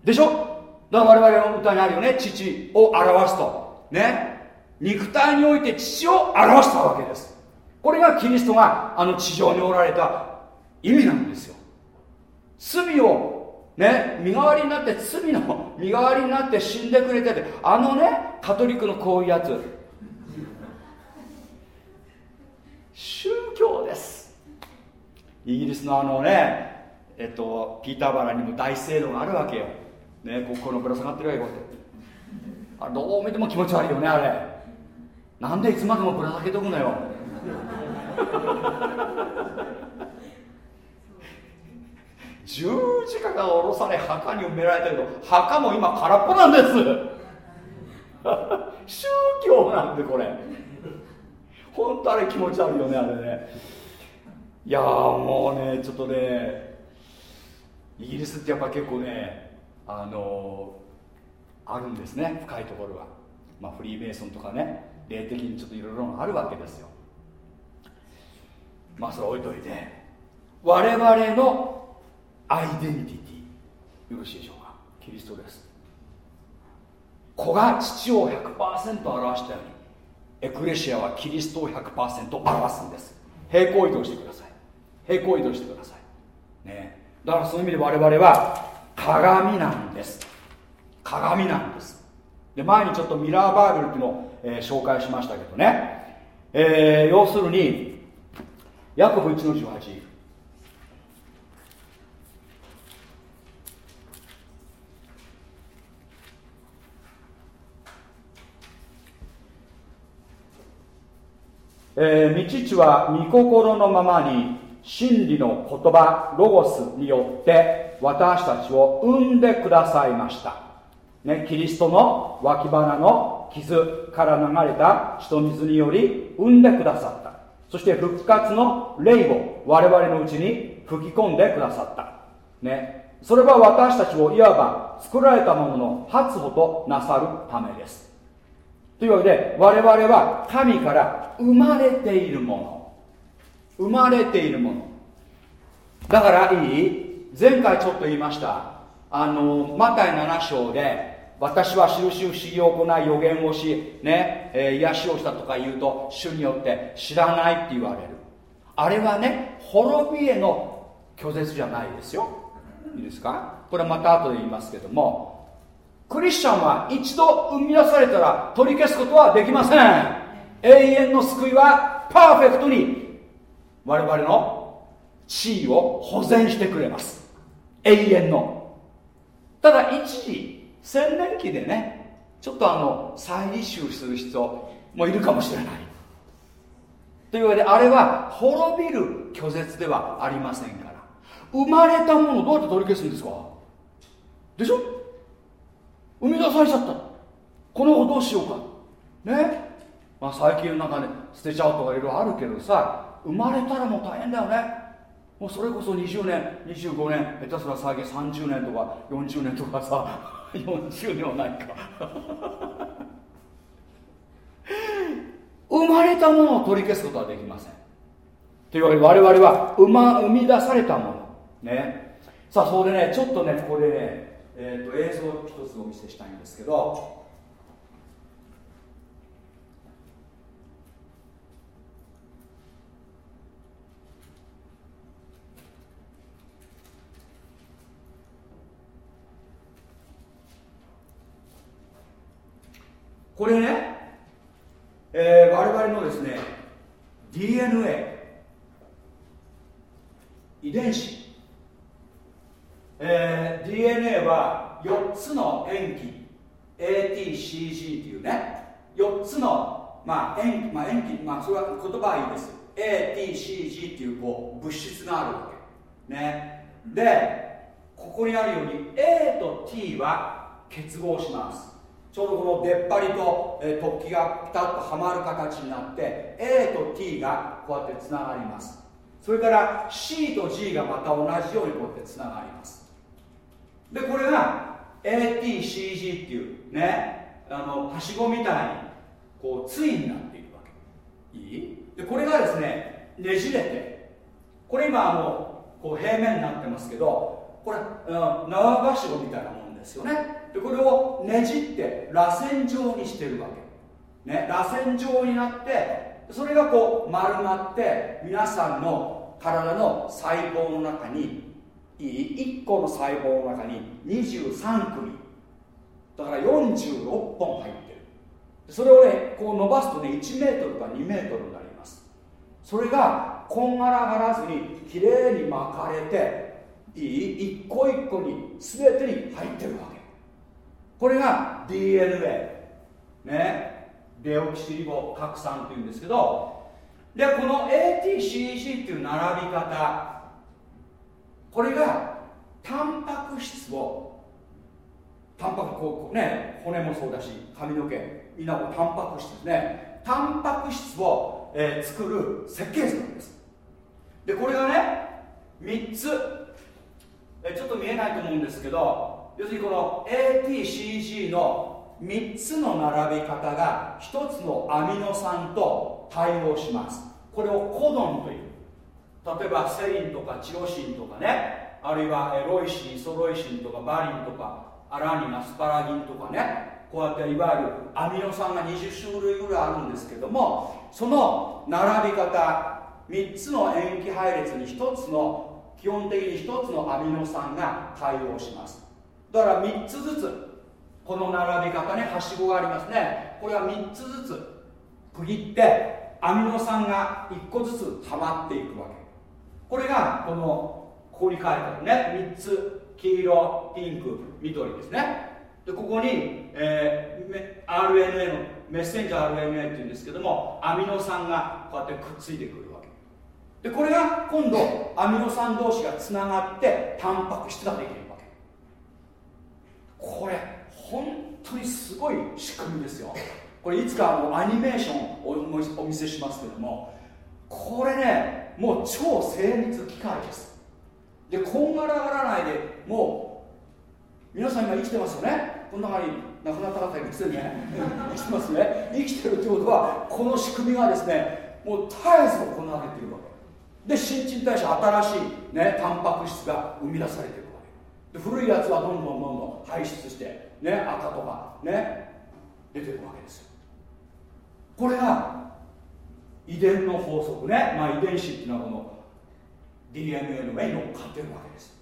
A: でしょ？だから我々の歌にあるよね父を表すと。ね？肉体において父を表したわけです。これがキリストがあの地上におられた意味なんですよ。罪をね身代わりになって罪の 身代わりになって死んでくれててあのねカトリックのこういうやつ。宗教です。イギリスのあのねえっとピーターバラにも大聖堂があるわけよ。ねここのぶら下がってるわけこうやって。あどう見ても気持ち悪いよねあれ。なんでいつまでもぶら下げとくのよ。十字架が下ろされ墓に埋められたけど墓も今空っぽなんです。宗教なんでこれ。本当あれ気持ち悪いよねあれね。いやもうねちょっとねイギリスってやっぱ結構ねあのあるんですね深いところは、まあ、フリーメイソンとかね霊的にちょっといろいろあるわけですよ。まあそれ置いといて我々のアイデンティティ。よろしいでしょうか？キリストです。子が父を100%表したようにエクレシアはキリストを100%表すんです。平行移動してください。平行移動してください。ね。だからそういう意味で我々は鏡なんです。鏡なんです。で前にちょっとミラーバーベルっていうのを、えー、紹介しましたけどね、えー、要するにヤコブ1の18えー、道地は御心のままに真理の言葉ロゴスによって私たちを生んでくださいました。ね、キリストの脇腹の傷から流れた血と水により生んでくださった。そして復活の霊を我々のうちに吹き込んでくださった、ね、それは私たちをいわば作られたものの発歩となさるためです。というわけで我々は神から生まれているもの。生まれているもの。だからいい。前回ちょっと言いました。あのマタイ7章で私は印不思議を行い予言をし、ねえー、癒しをしたとか言うと主によって知らないって言われる。あれはね滅びへの拒絶じゃないですよ。いいですか？これはまた後で言いますけどもクリスチャンは一度生み出されたら取り消すことはできません。永遠の救いはパーフェクトに我々の地位を保全してくれます。永遠の。ただ一時洗年期でねちょっとあの再履修する人もいるかもしれない。というわけであれは滅びる拒絶ではありませんから。生まれたものをどうやって取り消すんですか？でしょ？生み出されちゃった。この子どうしようか。ね。まあ最近なんかね捨てちゃうとかいろいろあるけどさ生まれたらもう大変だよね。もうそれこそ20年25年下手すら最近30年とか40年とかさ 40年はないか。生まれたものを取り消すことはできません。というわけで我々は生,、ま、生み出されたもの。ね。さあそこでねちょっとねここでね、えーと、映像を一つお見せしたいんですけどこれね、えー、我々のですね DNA 遺伝子、えー、DNA は4つの塩基。ATCG っていうね。4つの、まあ、塩基、まあ、塩基、まあ、それは言葉はいいです。ATCG っていうこう物質があるわけ。ね。でここにあるように A と T は結合します。ちょうどこの出っ張りと、えー、突起がピタッとはまる形になって A と T がこうやってつながります。それから C と G がまた同じようにこうやってつながります。でこれが ATCG っていうねあのはしごみたいにこう対になっているわけ。いい？でこれがですねねじれて。これ今あのこう平面になってますけどこれうん縄はしごみたいなもんですよね。でこれをねじって螺旋状にしてるわけ、ね、螺旋状になってそれがこう丸まって皆さんの体の細胞の中に1個の細胞の中に23組。だから46本入ってる。それをねこう伸ばすとね1メートルか2メートルになります。それがこんがらがらずにきれいに巻かれていい一個一個に全てに入ってるわけ。これが DNA ね。デオキシリボ核酸っていうんですけど。でこの ATCG っていう並び方。これがタンパク質をタンパクこうね骨もそうだし髪の毛みんなもタンパク質ですね。タンパク質を、えー、作る設計図なんです。でこれがね3つえちょっと見えないと思うんですけど要するにこの ATCG の3つの並び方が1つのアミノ酸と対応します。これをコドンという。例えばセリンとかチロシンとかねあるいはエロイシンソロイシンとかバリンとかアラニンアスパラギンとかねこうやっていわゆるアミノ酸が20種類ぐらいあるんですけどもその並び方3つの塩基配列に1つの基本的に1つのアミノ酸が対応します。だから3つずつこの並び方ねはしごがありますね。これは3つずつ区切ってアミノ酸が1個ずつはまっていくわけ。これがこのここに書いてあるね。3つ黄色ピンク緑ですね。でここに、えー、RNA のメッセンジャー RNA っていうんですけどもアミノ酸がこうやってくっついてくるわけ。でこれが今度アミノ酸同士がつながってタンパク質ができるわけ。これ本当にすごい仕組みですよ。これいつかあのアニメーションをお見せしますけどもこれねもう超精密機械です。でこんがらがらないでもう皆さん今生きてますよね？この中に亡くなった方いるんですよね？生きてますね？生きてるってことはこの仕組みがですねもう絶えず行われているわけ。で新陳代謝新しい、ね、タンパク質が生み出されているわけ。で古いやつはどんどんどんどん排出してね赤とかね出てるわけですよ。これが遺伝の法則ね、まあ、遺伝子っていうのはこの DNA の上に乗っかってるわけです。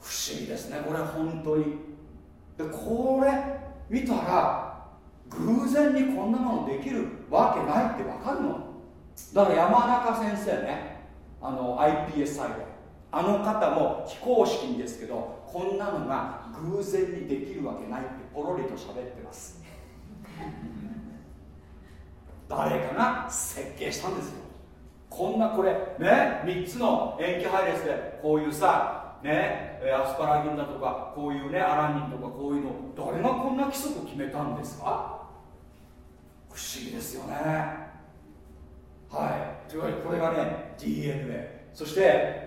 A: 不思議ですね。これ本当に。でこれ見たら偶然にこんなものできるわけないって分かるの。だから山中先生ねあの iPS 細胞あの方も非公式にですけどこんなのが偶然にできるわけないってポロリと喋ってます。誰かが設計したんですよ。こんなこれね3つの塩基配列でこういうさねアスパラギンだとかこういうねアラニンとかこういうの誰がこんな規則決めたんですか？不思議ですよね。はい。というわけでこれがね DNA そして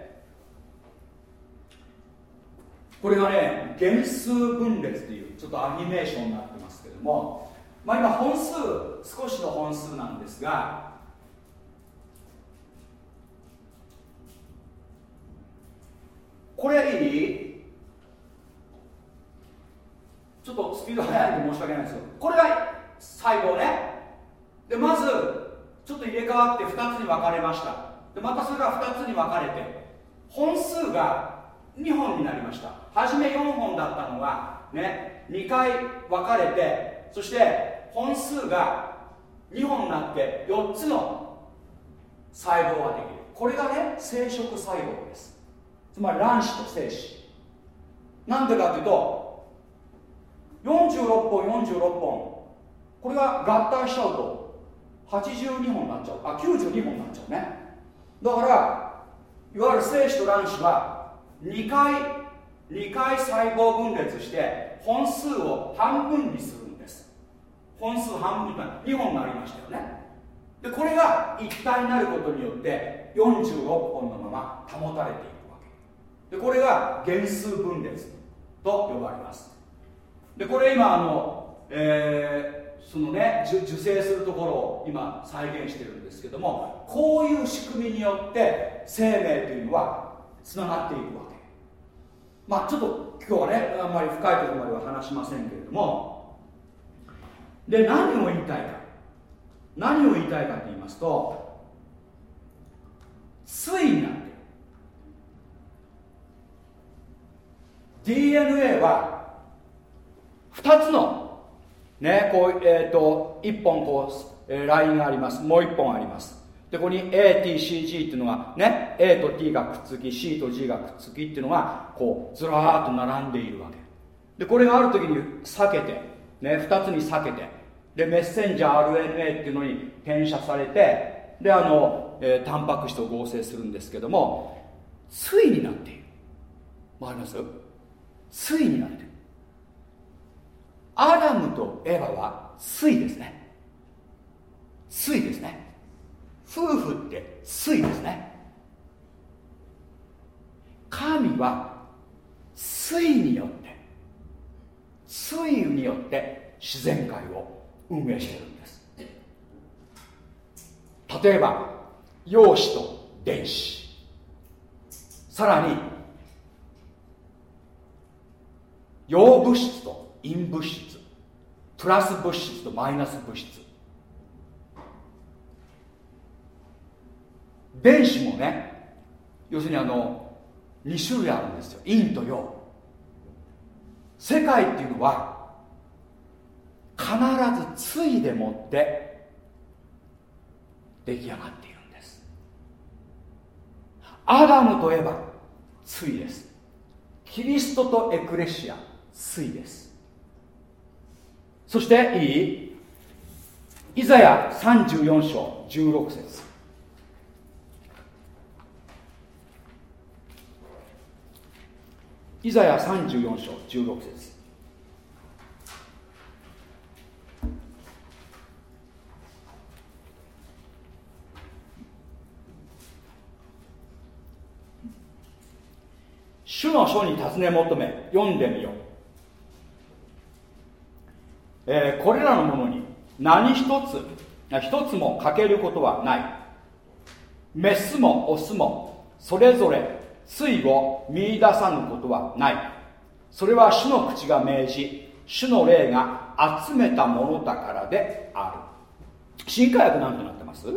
A: これがね原数分裂っていうちょっとアニメーションになってますけどもまあ今本数少しの本数なんですがこれいい？ちょっとスピード速いんで申し訳ないんですけどこれが細胞ね。でまずちょっと入れ替わって2つに分かれました。でまたそれが2つに分かれて本数が2本になりました。初め4本だったのがね2回分かれてそして本数が2本になって4つの細胞ができる。これがね生殖細胞です。つまり卵子と精子。なんでかっていうと46本46本。これが合体しちゃうと82本になっちゃう。あ92本になっちゃうね。だからいわゆる精子と卵子は2回2回細胞分裂して本数を半分にする本数半分2本がありましたよね。でこれが一体になることによって46本のまま保たれていくわけ。でこれが原数分裂と呼ばれます。でこれ今あの、えー、そのね受精するところを今再現してるんですけどもこういう仕組みによって生命というのはつながっていくわけ。まあちょっと今日はねあんまり深いところまでは話しませんけれどもで何を言いたいか。何を言いたいかと言いますと対になってる。DNA は2つのねこうえっ、ー、と1本こう、えー、ラインがあります。もう1本あります。でここに ATCG っていうのがね A と T がくっつき C と G がくっつきっていうのがこうずらーっと並んでいるわけ。でこれがある時に避けてね2つに避けてでメッセンジャー RNA っていうのに転写されてであの、えー、タンパク質を合成するんですけども対になっている。わかります？対になっている。アダムとエヴァは対ですね。対ですね。夫婦って対ですね。神は対によって対によって自然界を運営してるんです。例えば陽子と電子。さらに陽物質と陰物質。プラス物質とマイナス物質。電子もね要するにあの2種類あるんですよ。陰と陽。世界っていうのは必ずついでもって出来上がっているんです。アダムといえばついです。キリストとエクレシアついです。そしていい？イザヤ34章16節。イザヤ34章16節。主の書に尋ね求め読んでみよう、えー、これらのものに何一つ一つも欠けることはない。メスもオスもそれぞれ対を見出さぬことはない。それは主の口が命じ主の霊が集めたものだからである。新科学なんてなってます？うん、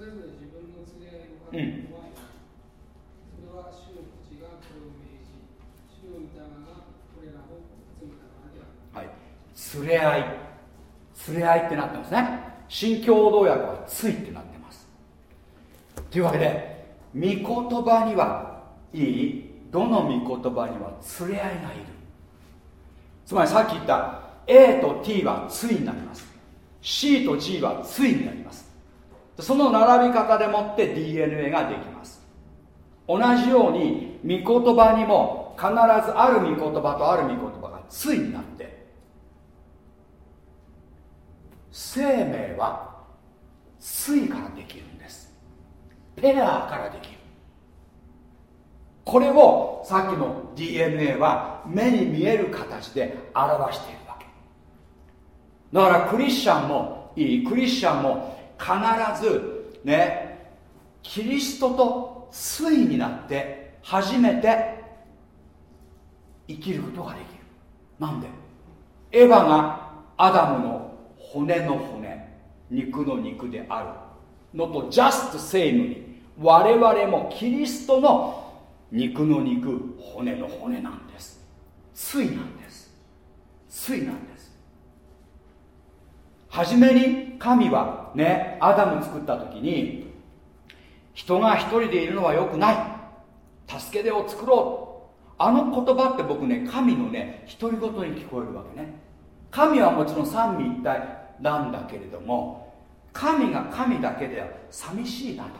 A: それは主の口がこれを命じ主の御霊がこれらを集めたからであるはい。連れ合い。連れ合いってなってますね。新共同訳はついってなってます。というわけで御言葉にはいい。どの御言葉には連れ合いがいる。つまりさっき言った A と T はついになります。C と G はついになります。その並び方でもって DNA ができます。同じように御言葉にも必ずある御言葉とある御言葉がついになって生命は対からできるんです。ペアからできる。これをさっきの DNA は目に見える形で表しているわけ。だからクリスチャンもいいクリスチャンも必ずねキリストと対になって初めて生きることができる。なんで？エヴァがアダムの骨の骨肉の肉である。のとジャストセイムに我々もキリストの肉の肉骨の骨なんです。対なんです。対なんです。初めに神はねアダム作った時に人が一人でいるのはよくない。助け手を作ろう。あの言葉って僕ね神のね独り言に聞こえるわけね。神はもちろん三位一体なんだけれども神が神だけでは寂しいなと。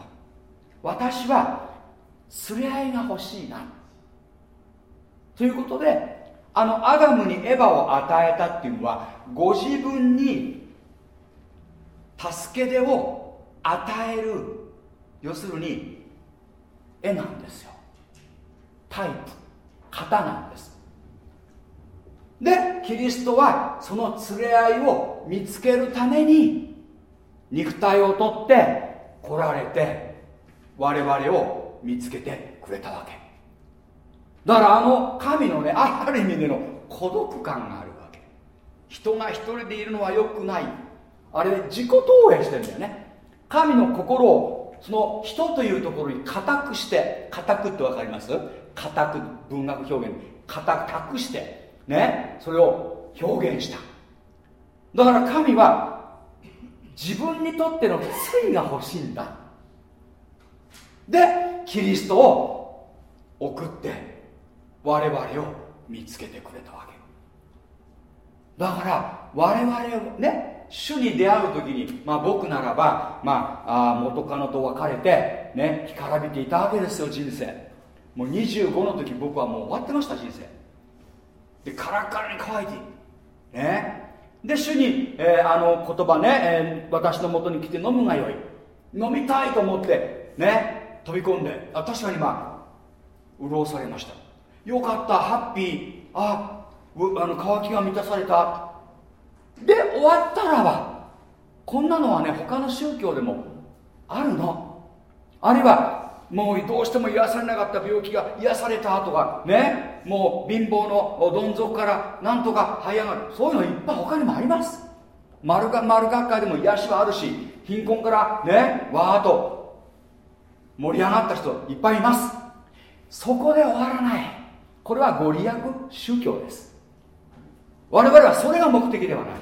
A: 私は連れ合いが欲しいな。ということであのアダムにエヴァを与えたっていうのはご自分に助け出を与える。要するに絵なんですよ。タイプ。型なんです。でキリストはその連れ合いを見つけるために肉体を取って来られて我々を見つけてくれたわけ。だからあの神のねある意味での孤独感があるわけ。人が一人でいるのは良くない。あれ自己投影してるんだよね。神の心をその人というところに固くして固くって分かります？固く文学表現。固く託してねそれを表現した。だから神は自分にとっての罪が欲しいんだ。でキリストを送って我々を見つけてくれたわけ。だから我々をね主に出会う時に、まあ、僕ならば、まあ、あ元カノと別れて、ね、干からびていたわけですよ人生。もう25の時僕はもう終わってました人生。でカラカラに乾いてね。で主に、えー、あの言葉ね、えー、私のもとに来て飲むがよい。飲みたいと思ってね飛び込んであ確かにまあ潤されました。よかったハッピー。ああの渇きが満たされた。で終わったらばこんなのはね他の宗教でもあるの。あるいはもうどうしても癒されなかった病気が癒されたとかねもう貧乏のどん底からなんとか這い上がる。そういうのいっぱい他にもあります。丸が丸学会でも癒しはあるし貧困からねわーっと盛り上がった人いっぱいいます。そこで終わらない。これはご利益宗教です。我々はそれが目的ではない。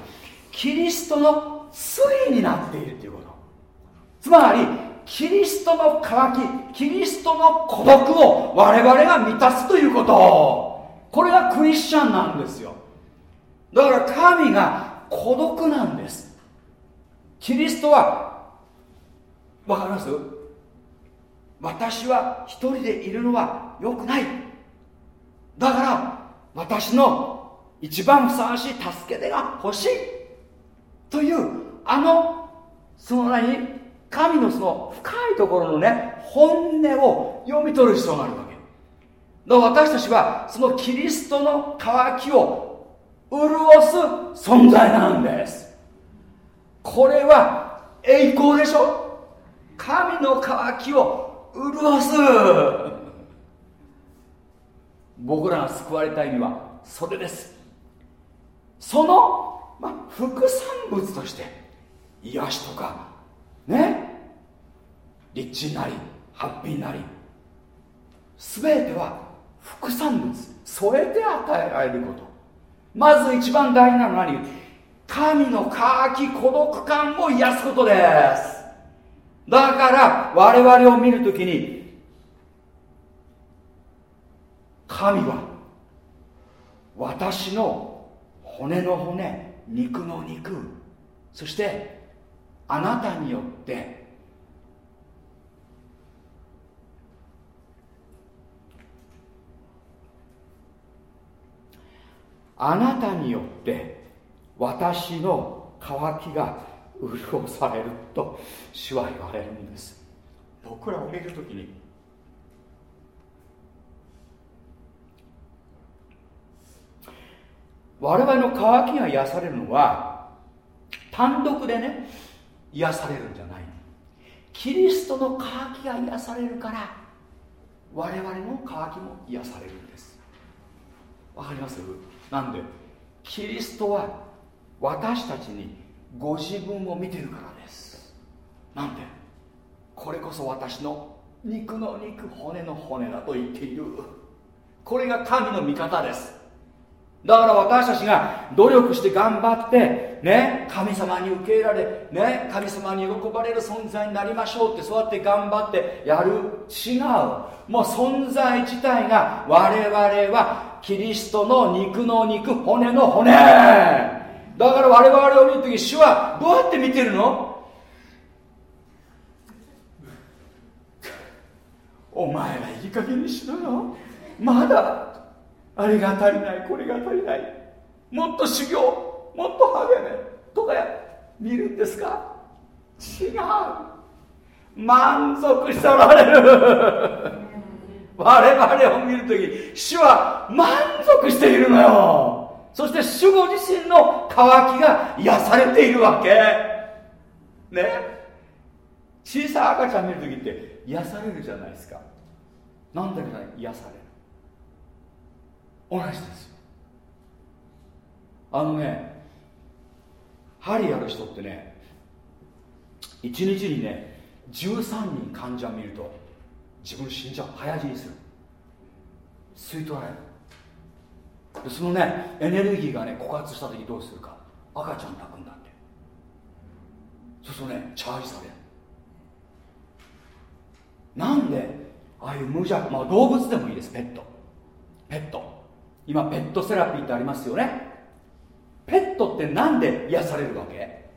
A: キリストの罪になっているということ。つまりキリストの渇きキリストの孤独を我々が満たすということ。これがクリスチャンなんですよ。だから神が孤独なんです。キリストはわかります？私は一人でいるのは良くない。だから私の一番ふさわしい助け手が欲しい。というあのその何？神のその深いところのね本音を読み取る必要があるわけ。だ私たちはそのキリストの渇きを潤す存在なんです。これは栄光でしょ？神の渇きを潤す。僕らが救われた意味はそれです。その、まあ、副産物として癒しとかね立地なりハッピーなり全ては副産物添えて与えられること。まず一番大事なのは何？神の渇き孤独感を癒すことです。だから我々を見るときに神は私の骨の骨肉の肉そしてあなたによってあなたによって私の渇きが潤されると主は言われるんです。僕らを見るときに我々の渇きが癒されるのは単独でね癒されるんじゃない。キリストの渇きが癒されるから我々の渇きも癒されるんです。わかります？なんで？キリストは私たちにご自分を見てるからです。なんで？これこそ私の肉の肉骨の骨だと言っている。これが神の味方です。だから私たちが努力して頑張って、ね、神様に受け入れられ、ね、神様に喜ばれる存在になりましょうってそうやって頑張ってやる。違う。もう存在自体が我々はキリストの肉の肉骨の骨。だから我々を見るとき主はどうやって見てるの？お前らいい加減にしろよ。まだあれが足りないこれが足りない。もっと修行もっと励め。とか見るんですか？違う。満足しておられる。我々を見るとき主は満足しているのよ。そして主ご自身の渇きが癒されているわけ。ね？小さい赤ちゃん見るときって癒されるじゃないですか。なんだけど癒される同じです。あのね針やる人ってね1日にね13人患者見ると自分死んじゃう。早死にする。吸い取られる。でそのねエネルギーがね枯渇した時どうするか。赤ちゃん抱くんだって。そうするとねチャージされる。なんでああいう無邪まあ動物でもいいですペット。ペット。今ペットセラピーってありますよね。ペットってなんで癒されるわけ？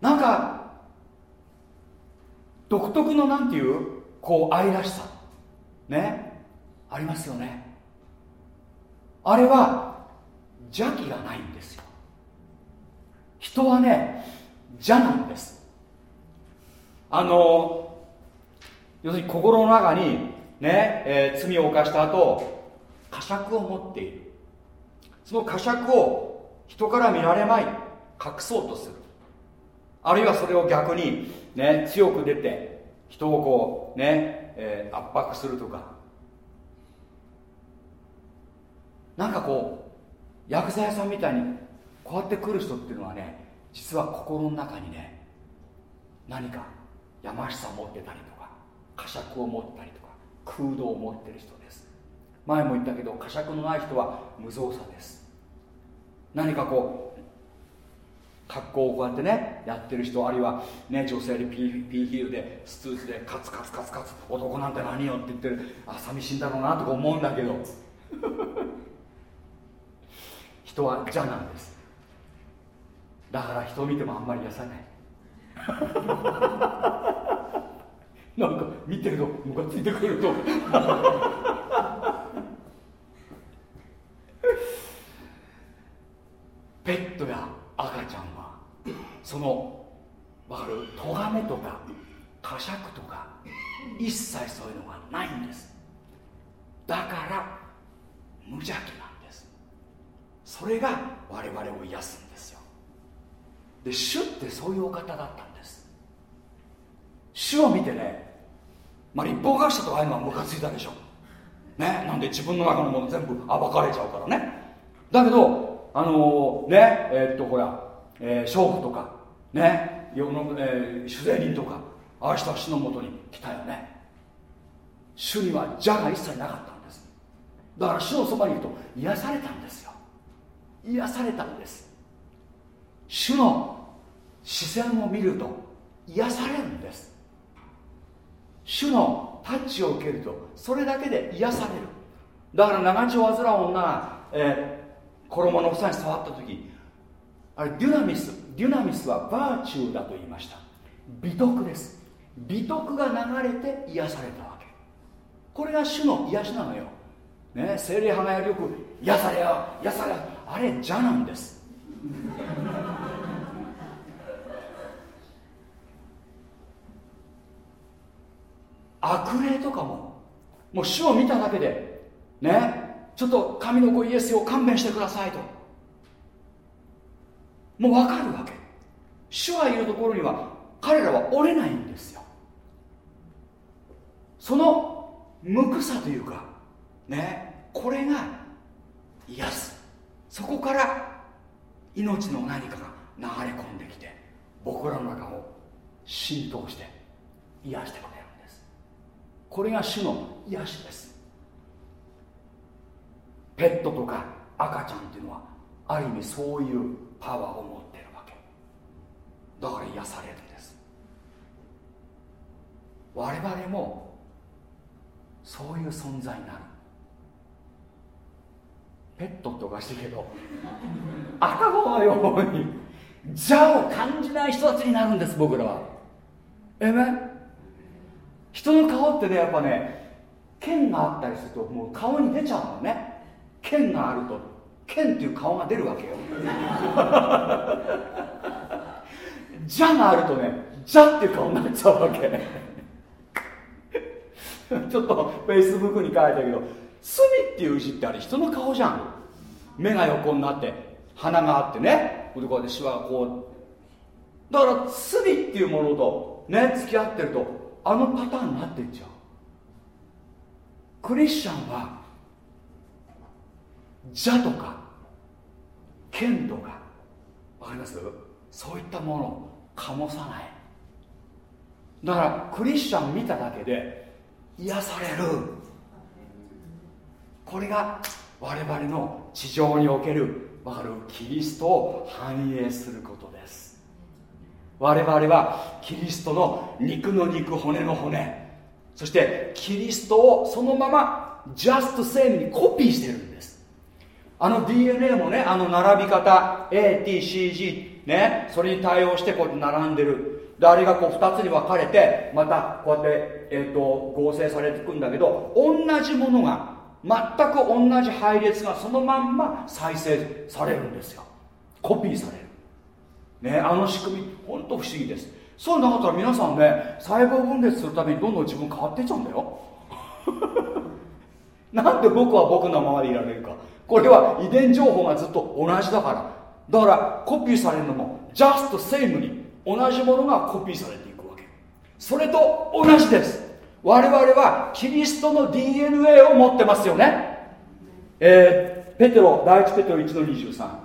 A: なんか独特のなんていうこう愛らしさ。ね？ありますよね。あれは邪気がないんですよ。人はね邪なんです。あの要するに心の中にね、えー、罪を犯した後呵責を持っている。その呵責を人から見られまい。隠そうとする。あるいはそれを逆に、ね、強く出て人をこうね、えー、圧迫するとか。なんかこう薬剤屋さんみたいにこうやって来る人っていうのはね実は心の中にね何かやましさを持ってたりとか呵責を持ったりとか。空洞を持ってる人です。前も言ったけど呵責のない人は無造作です。何かこう格好をこうやってねやってる人あるいは、ね、女性でピーピーヒールでスツーツでカツカツカツカツ男なんて何よって言ってるあ寂しいんだろうなとか思うんだけど。人は邪なんです。だから人を見てもあんまり癒さない。なんか見てるとムカついてくると。ペットや赤ちゃんはその分かる？咎めとか呵責とか一切そういうのがないんです。だから無邪気なんです。それが我々を癒すんですよ。で主ってそういうお方だったんです。主を見てねまあ立法学者とああいうのはムカついたでしょね？なんで自分の中のもの全部暴かれちゃうからね。だけどあのー、ね？えー、っとほら、えー、娼婦とかね？世の、えー、主税人とかああした主のもとに来たよね。主には邪が一切なかったんです。だから主のそばにいると癒されたんですよ。癒されたんです。主の視線を見ると癒されるんです。主のタッチを受けるとそれだけで癒される。だから長血を患う女が、えー、衣の房に触った時あれデュナミスデュナミスはバーチューだと言いました。美徳です。美徳が流れて癒されたわけ。これが主の癒しなのよ。ね精霊派がよく癒されよ癒されよ。あれ邪なんです。悪霊とかも。もう主を見ただけでねちょっと神の子イエスを勘弁してくださいと。もう分かるわけ。主がいるところには彼らは折れないんですよ。その無垢さというかねこれが癒す。そこから命の何かが流れ込んできて僕らの中を浸透して癒してくる。これが主の癒しです。ペットとか赤ちゃんっていうのはある意味そういうパワーを持ってるわけ。だから癒されるんです。我々もそういう存在になる。ペットっておかしいけど 頭のように邪を感じない人たちになるんです僕らは。えめ人の顔ってねやっぱね剣があったりするともう顔に出ちゃうのね。剣があると。剣っていう顔が出るわけよ。じゃがあるとねじゃっていう顔になっちゃうわけ。ちょっとフェイスブックに書いたけど隅っていう字ってあれ人の顔じゃん。目が横になって鼻があってね。こうやってシワがこう。だから隅っていうものとね付き合ってるとあのパターンになってっちゃう。クリスチャンは邪とか剣とかわかります？そういったものを醸さない。だからクリスチャン見ただけで癒される。これが我々の地上におけるわかる？キリストを反映することです。我々はキリストの肉の肉骨の骨。そしてキリストをそのままジャストセームにコピーしてるんです。あの DNA もねあの並び方 ATCG ねそれに対応してこうやって並んでる。であれがこう2つに分かれてまたこうやって、えーと、合成されていくんだけど同じものが全く同じ配列がそのまんま再生されるんですよ。コピーされる。ねあの仕組み本当不思議です。そうなかったら皆さんね細胞分裂するためにどんどん自分変わっていっちゃうんだよ。なんで僕は僕のままでいられるか。これは遺伝情報がずっと同じだから。だからコピーされるのも just same に同じものがコピーされていくわけ。それと同じです。我々はキリストの DNA を持ってますよね。えー、ペテロ第一ペテロ1の23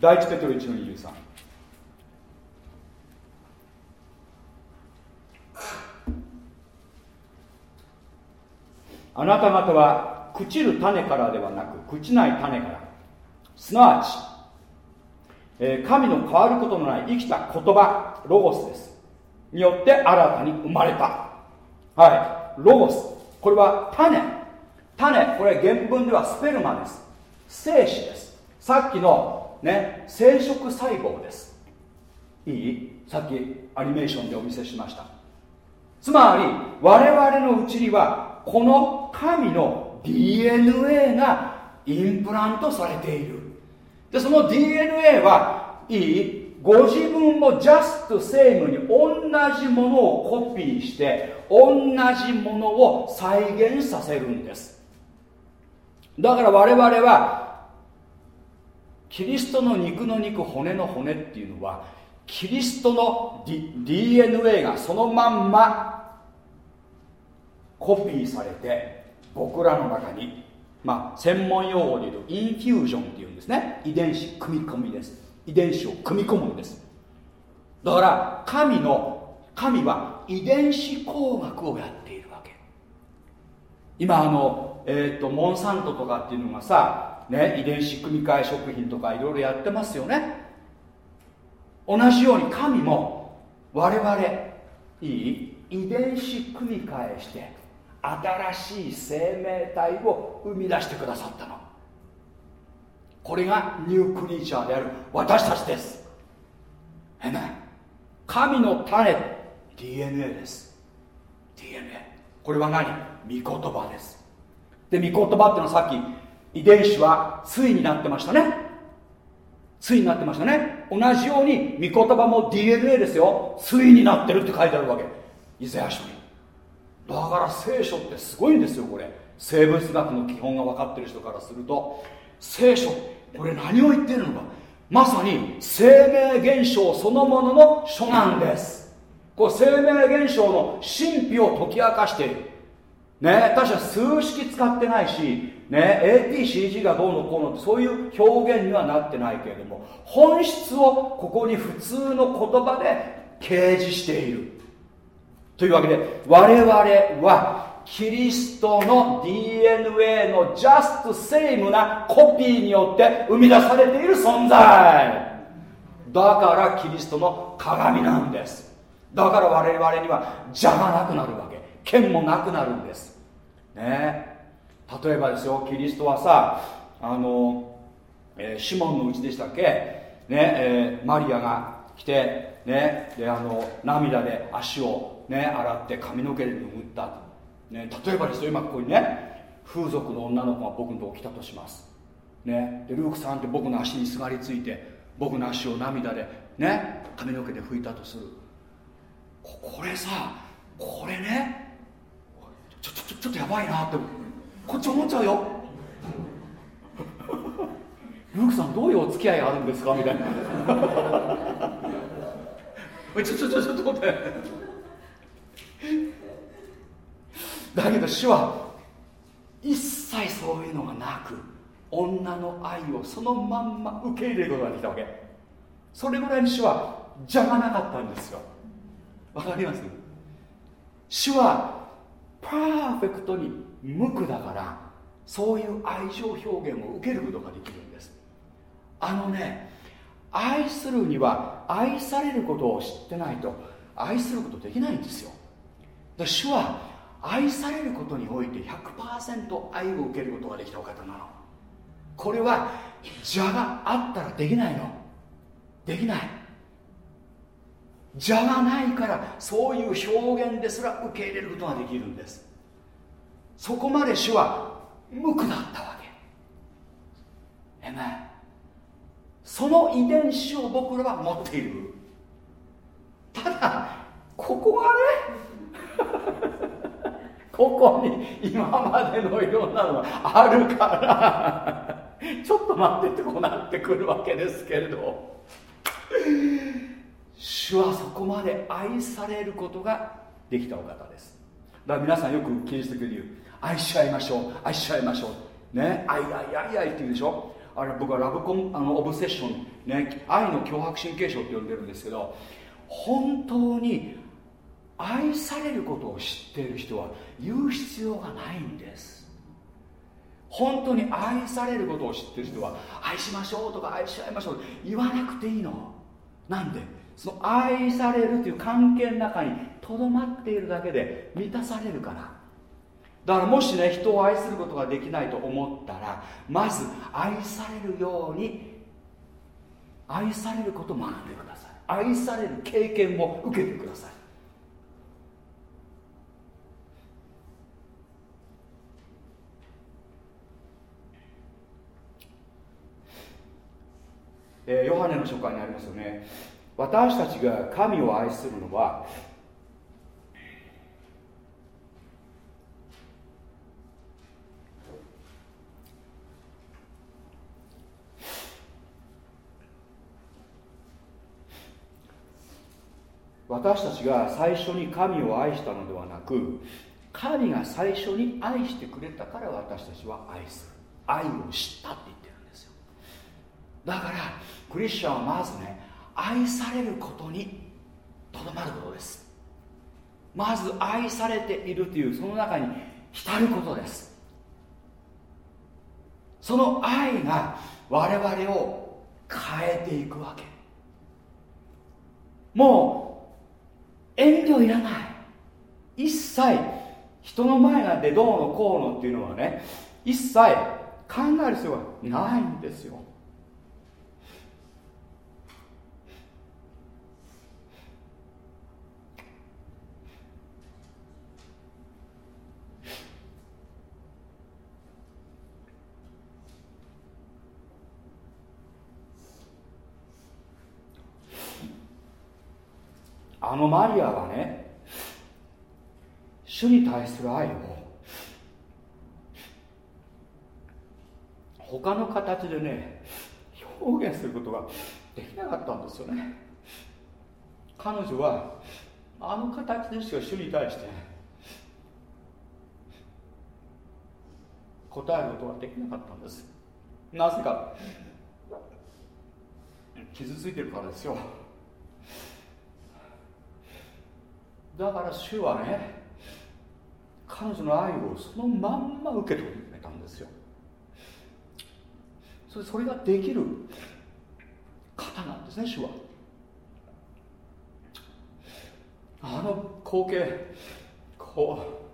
A: 第一ペテロ1の23あなた方は朽ちる種からではなく朽ちない種から。すなわち、えー、神の変わることのない生きた言葉ロゴスです。によって新たに生まれた。はい。ロゴス。これは種。種これ原文ではスペルマです。精子です。さっきのね生殖細胞です。いい？さっきアニメーションでお見せしました。つまり我々のうちにはこの神の DNA がインプラントされている。でその DNA はいい？ご自分もジャストセイムに同じものをコピーして同じものを再現させるんです。だから我々はキリストの肉の肉骨の骨っていうのはキリストの、D、DNA がそのまんまコピーされて僕らの中にまあ専門用語で言うとインフュージョンっていうんですね。遺伝子組み込みです。遺伝子を組み込むんです。だから神の神は遺伝子工学をやっているわけ。今あのえっ、ー、とモンサントとかっていうのがさね遺伝子組み換え食品とかいろいろやってますよね。同じように神も我々いい？遺伝子組み換えして新しい生命体を生み出してくださったの。これがニュークリーチャーである私たちです。えめ神の種 DNA です。DNA これは何？御言葉です。で御言葉っていうのはさっき遺伝子は対になってましたね。対になってましたね。同じように御言葉も DNA ですよ。対になってるって書いてあるわけ。イザヤ書に。だから聖書ってすごいんですよこれ。生物学の基本が分かってる人からすると。聖書これ何を言ってるのか。まさに生命現象そのものの書なんです。こう生命現象の神秘を解き明かしている。ね確か数式使ってないしね ATCG がどうのこうのってそういう表現にはなってないけれども本質をここに普通の言葉で掲示している。というわけで我々はキリストの DNA のジャストセイムなコピーによって生み出されている存在。だからキリストの鏡なんです。だから我々には邪がなくなるわけ。剣もなくなるんです。ね。例えばですよキリストはさあの、えー、シモンのうちでしたっけ？ねえー、マリアが来て、ね、であの涙で足を、ね、洗って髪の毛で拭った、ね、例えばですよ今ここにね風俗の女の子が僕のとこ来たとします、ね、でルークさんって僕の足にすがりついて僕の足を涙でね髪の毛で拭いたとする。これさこれねちょちょちょっとやばいなってこっち思っちゃうよ。ルークさんどういうお付き合いがあるんですか？みたいな。ちょちょちょちょっと待って。だけど主は一切そういうのがなく女の愛をそのまんま受け入れることができたわけ。それぐらいに主は邪魔なかったんですよ。わかります？主はパーフェクトに無垢だからそういう愛情表現を受けることができるんです。あのね愛するには愛されることを知ってないと愛することできないんですよ。主は愛されることにおいて100%愛を受けることができたお方なの。これは邪があったらできないの。できない。邪がないからそういう表現ですら受け入れることができるんです。そこまで主は無垢だったわけ。えめその遺伝子を僕らは持っている。ただここがね ここに今までのいろんなのがあるからちょっと待っててこうなってくるわけですけれど。主はそこまで愛されることができたお方です。だから皆さんよくキリスト教で言う愛し合いましょう愛し合いましょう。ね愛愛愛愛って言うでしょ？あれ僕はラブコンあのオブセッション、ね、愛の脅迫神経症って呼んでるんですけど本当に愛されることを知っている人は言う必要がないんです。本当に愛されることを知っている人は愛しましょうとか愛し合いましょう言わなくていいの。なんで？その愛されるという関係の中にとどまっているだけで満たされるから。だからもしね人を愛することができないと思ったらまず愛されるように愛されることを学んでください。愛される経験も受けてください。えー、ヨハネの書簡にありますよね。私たちが神を愛するのは私たちが最初に神を愛したのではなく神が最初に愛してくれたから私たちは愛する。愛を知ったって言ってるんですよ。だからクリスチャンはまずね愛されることにとどまることです。まず愛されているというその中に浸ることです。その愛が我々を変えていくわけ。もう遠慮いらない。一切人の前なんてどうのこうのっていうのはね一切考える必要はないんですよ。あのマリアはね主に対する愛を他の形でね表現することができなかったんですよね。彼女はあの形でしか主に対して答えることができなかったんです。なぜか傷ついてるからですよ。だから主はね彼女の愛をそのまんま受け止めたんですよ。それそれができる方なんですね主は。あの光景こう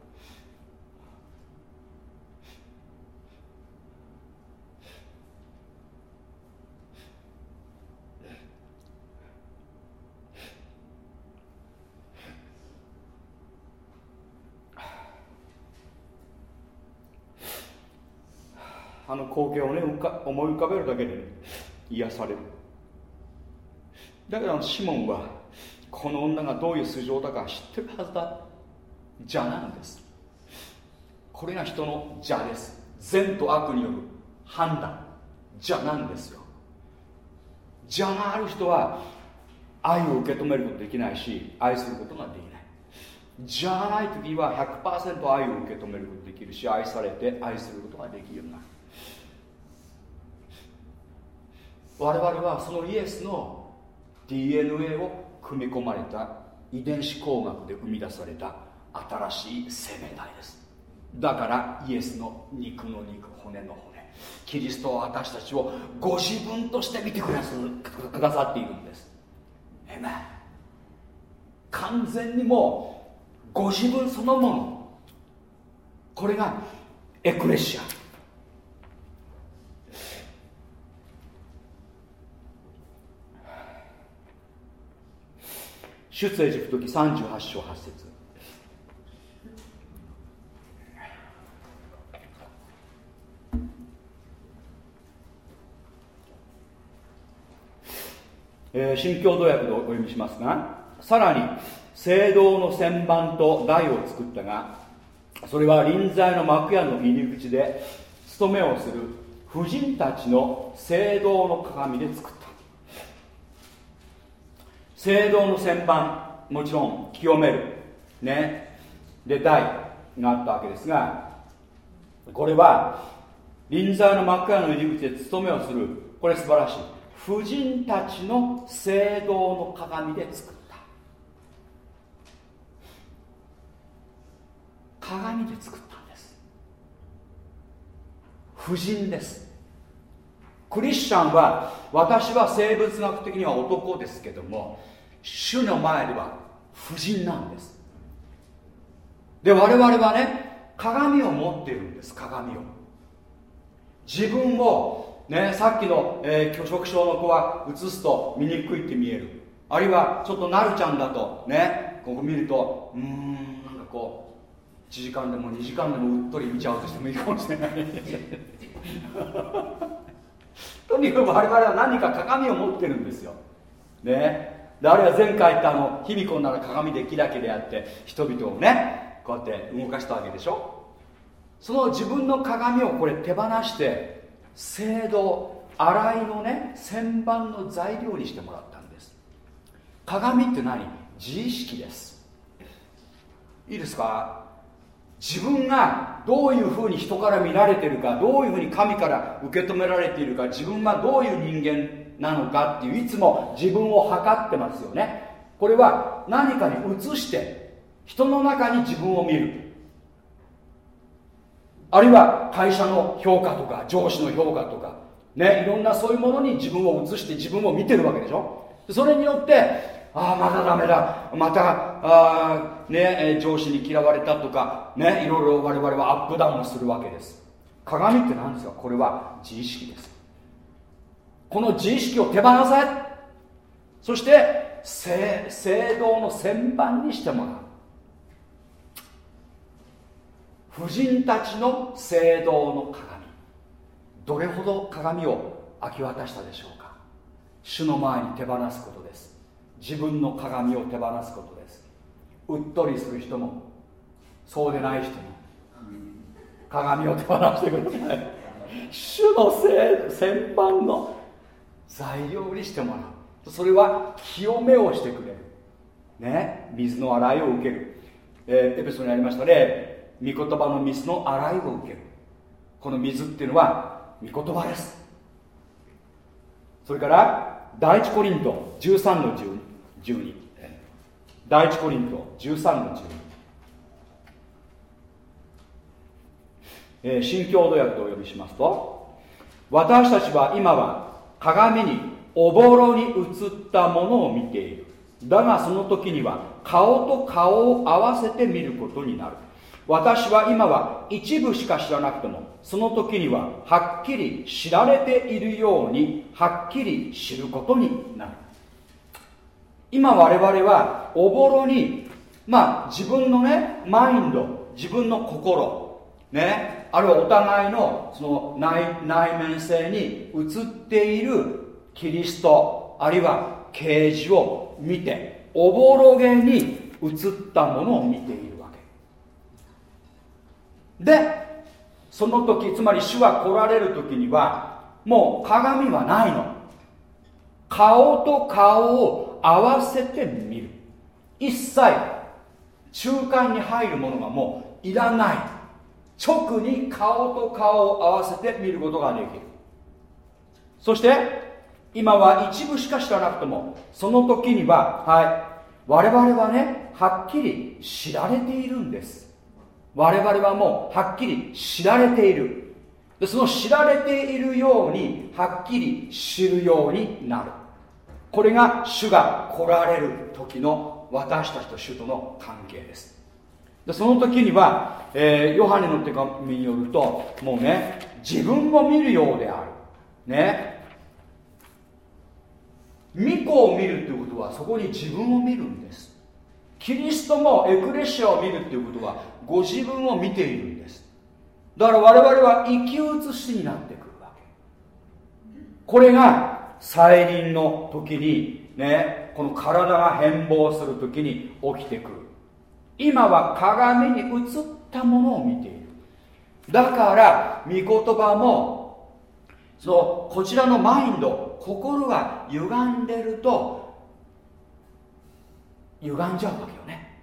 A: あの光景をね思い浮かべるだけで、癒される。だけどシモンはこの女がどういう素性だか知ってるはずだ。邪なんです。これが人の邪です。善と悪による判断。邪なんですよ。邪がある人は愛を受け止めることできないし愛することができない。じゃない時は100%愛を受け止めることできるし愛されて愛することができるようになる。我々はそのイエスの DNA を組み込まれた遺伝子工学で生み出された新しい生命体です。だからイエスの肉の肉骨の骨キリストは私たちをご自分として見てくださっているんです。えめ完全にもうご自分そのもの。これがエクレシア。出エジプト記38章8節。えー、新共同訳でお読みしますがさらに聖堂の旋盤と台を作ったがそれは臨在の幕屋の入り口で務めをする婦人たちの聖堂の鏡で作っ聖堂の旋盤もちろん清めるねで台があったわけですがこれは臨在の幕屋の入り口で務めをするこれ素晴らしい。婦人たちの聖堂の鏡で作った。鏡で作ったんです。婦人です。クリスチャンは私は生物学的には男ですけども主の前では婦人なんです。で我々はね鏡を持っているんです鏡を。自分をね、さっきの、えー、拒食症の子は映すと見にくいって見える。あるいはちょっとなるちゃんだとねここ見るとうんなんかこう1時間でも2時間でもうっとり見ちゃうとしてもいいかもしれない。とにかく我々は何か鏡を持ってるんですよ。ね。であるいは前回言ったあの卑弥呼なら鏡でキラキラやって人々をねこうやって動かしたわけでしょ？その自分の鏡をこれ手放して聖堂洗いのね旋盤の材料にしてもらったんです。鏡って何？自意識です。いいですか？自分がどういうふうに人から見られてるかどういうふうに神から受け止められているか自分がどういう人間なのかっていういつも自分を測ってますよね。これは何かに移して人の中に自分を見る。あるいは会社の評価とか上司の評価とかねいろんなそういうものに自分を移して自分を見てるわけでしょ。それによってああまだダメだ。またあね上司に嫌われたとかねいろいろ我々はアップダウンするわけです。鏡って何ですか？これは自意識です。この自意識を手放せ。そして聖堂の旋盤にしてもらう。婦人たちの聖堂の鏡。どれほど鏡を明け渡したでしょうか。主の前に手放すことです。自分の鏡を手放すことです。うっとりする人もそうでない人も鏡を手放してください。主の旋盤の材料にしてもらう。それは清めをしてくれる。ね？水の洗いを受ける、えー、エペソにありましたね御言葉の水の洗いを受ける。この水っていうのは御言葉です。それから第一コリント13の12第一コリント13の12え、新共同訳とお呼びしますと。私たちは今は鏡におぼろに映ったものを見ている。だがその時には顔と顔を合わせて見ることになる。私は今は一部しか知らなくてもその時にははっきり知られているようにはっきり知ることになる。今我々はおぼろにまあ自分のねマインド自分の心ねあるいはお互いのその内内面性に映っているキリストあるいは啓示を見ておぼろげに映ったものを見ているわけ。でその時つまり主は来られる時にはもう鏡はないの。顔と顔を合わせて見る。一切中間に入るものがもういらない。直に顔と顔を合わせて見ることができる。そして今は一部しか知らなくてもその時にははい我々はねはっきり知られているんです。我々はもうはっきり知られている。でその知られているようにはっきり知るようになる。これが主が来られる時の私たちと主との関係です。でその時には、えー、ヨハネの手紙によるともうね自分を見るようである。ね。巫女を見るということはそこに自分を見るんです。キリストもエクレシアを見るということはご自分を見ているんです。だから我々は生き写しになってくるわけ。これが再臨の時にねこの体が変貌する時に起きてくる。今は鏡に映ったものを見ている。だから御言葉もそのこちらのマインド心が歪んでると歪んじゃうわけよね。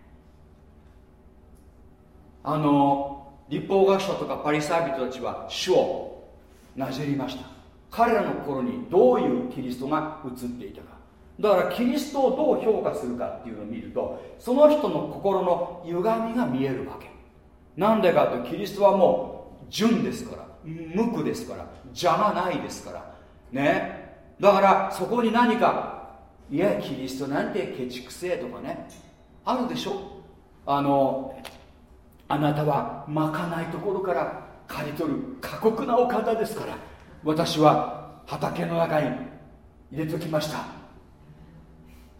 A: あの立法学者とかパリサイ人たちは主をなじりました。彼らの心にどういうキリストが映っていたか。だからキリストをどう評価するかっていうのを見るとその人の心の歪みが見えるわけ。なんでかとキリストはもう純ですから無垢ですから邪魔ないですから。ね。だからそこに何かいやキリストなんてケチくせえとかね。あるでしょ。あのあなたはまかないところから刈り取る過酷なお方ですから私は畑の中に入れときました。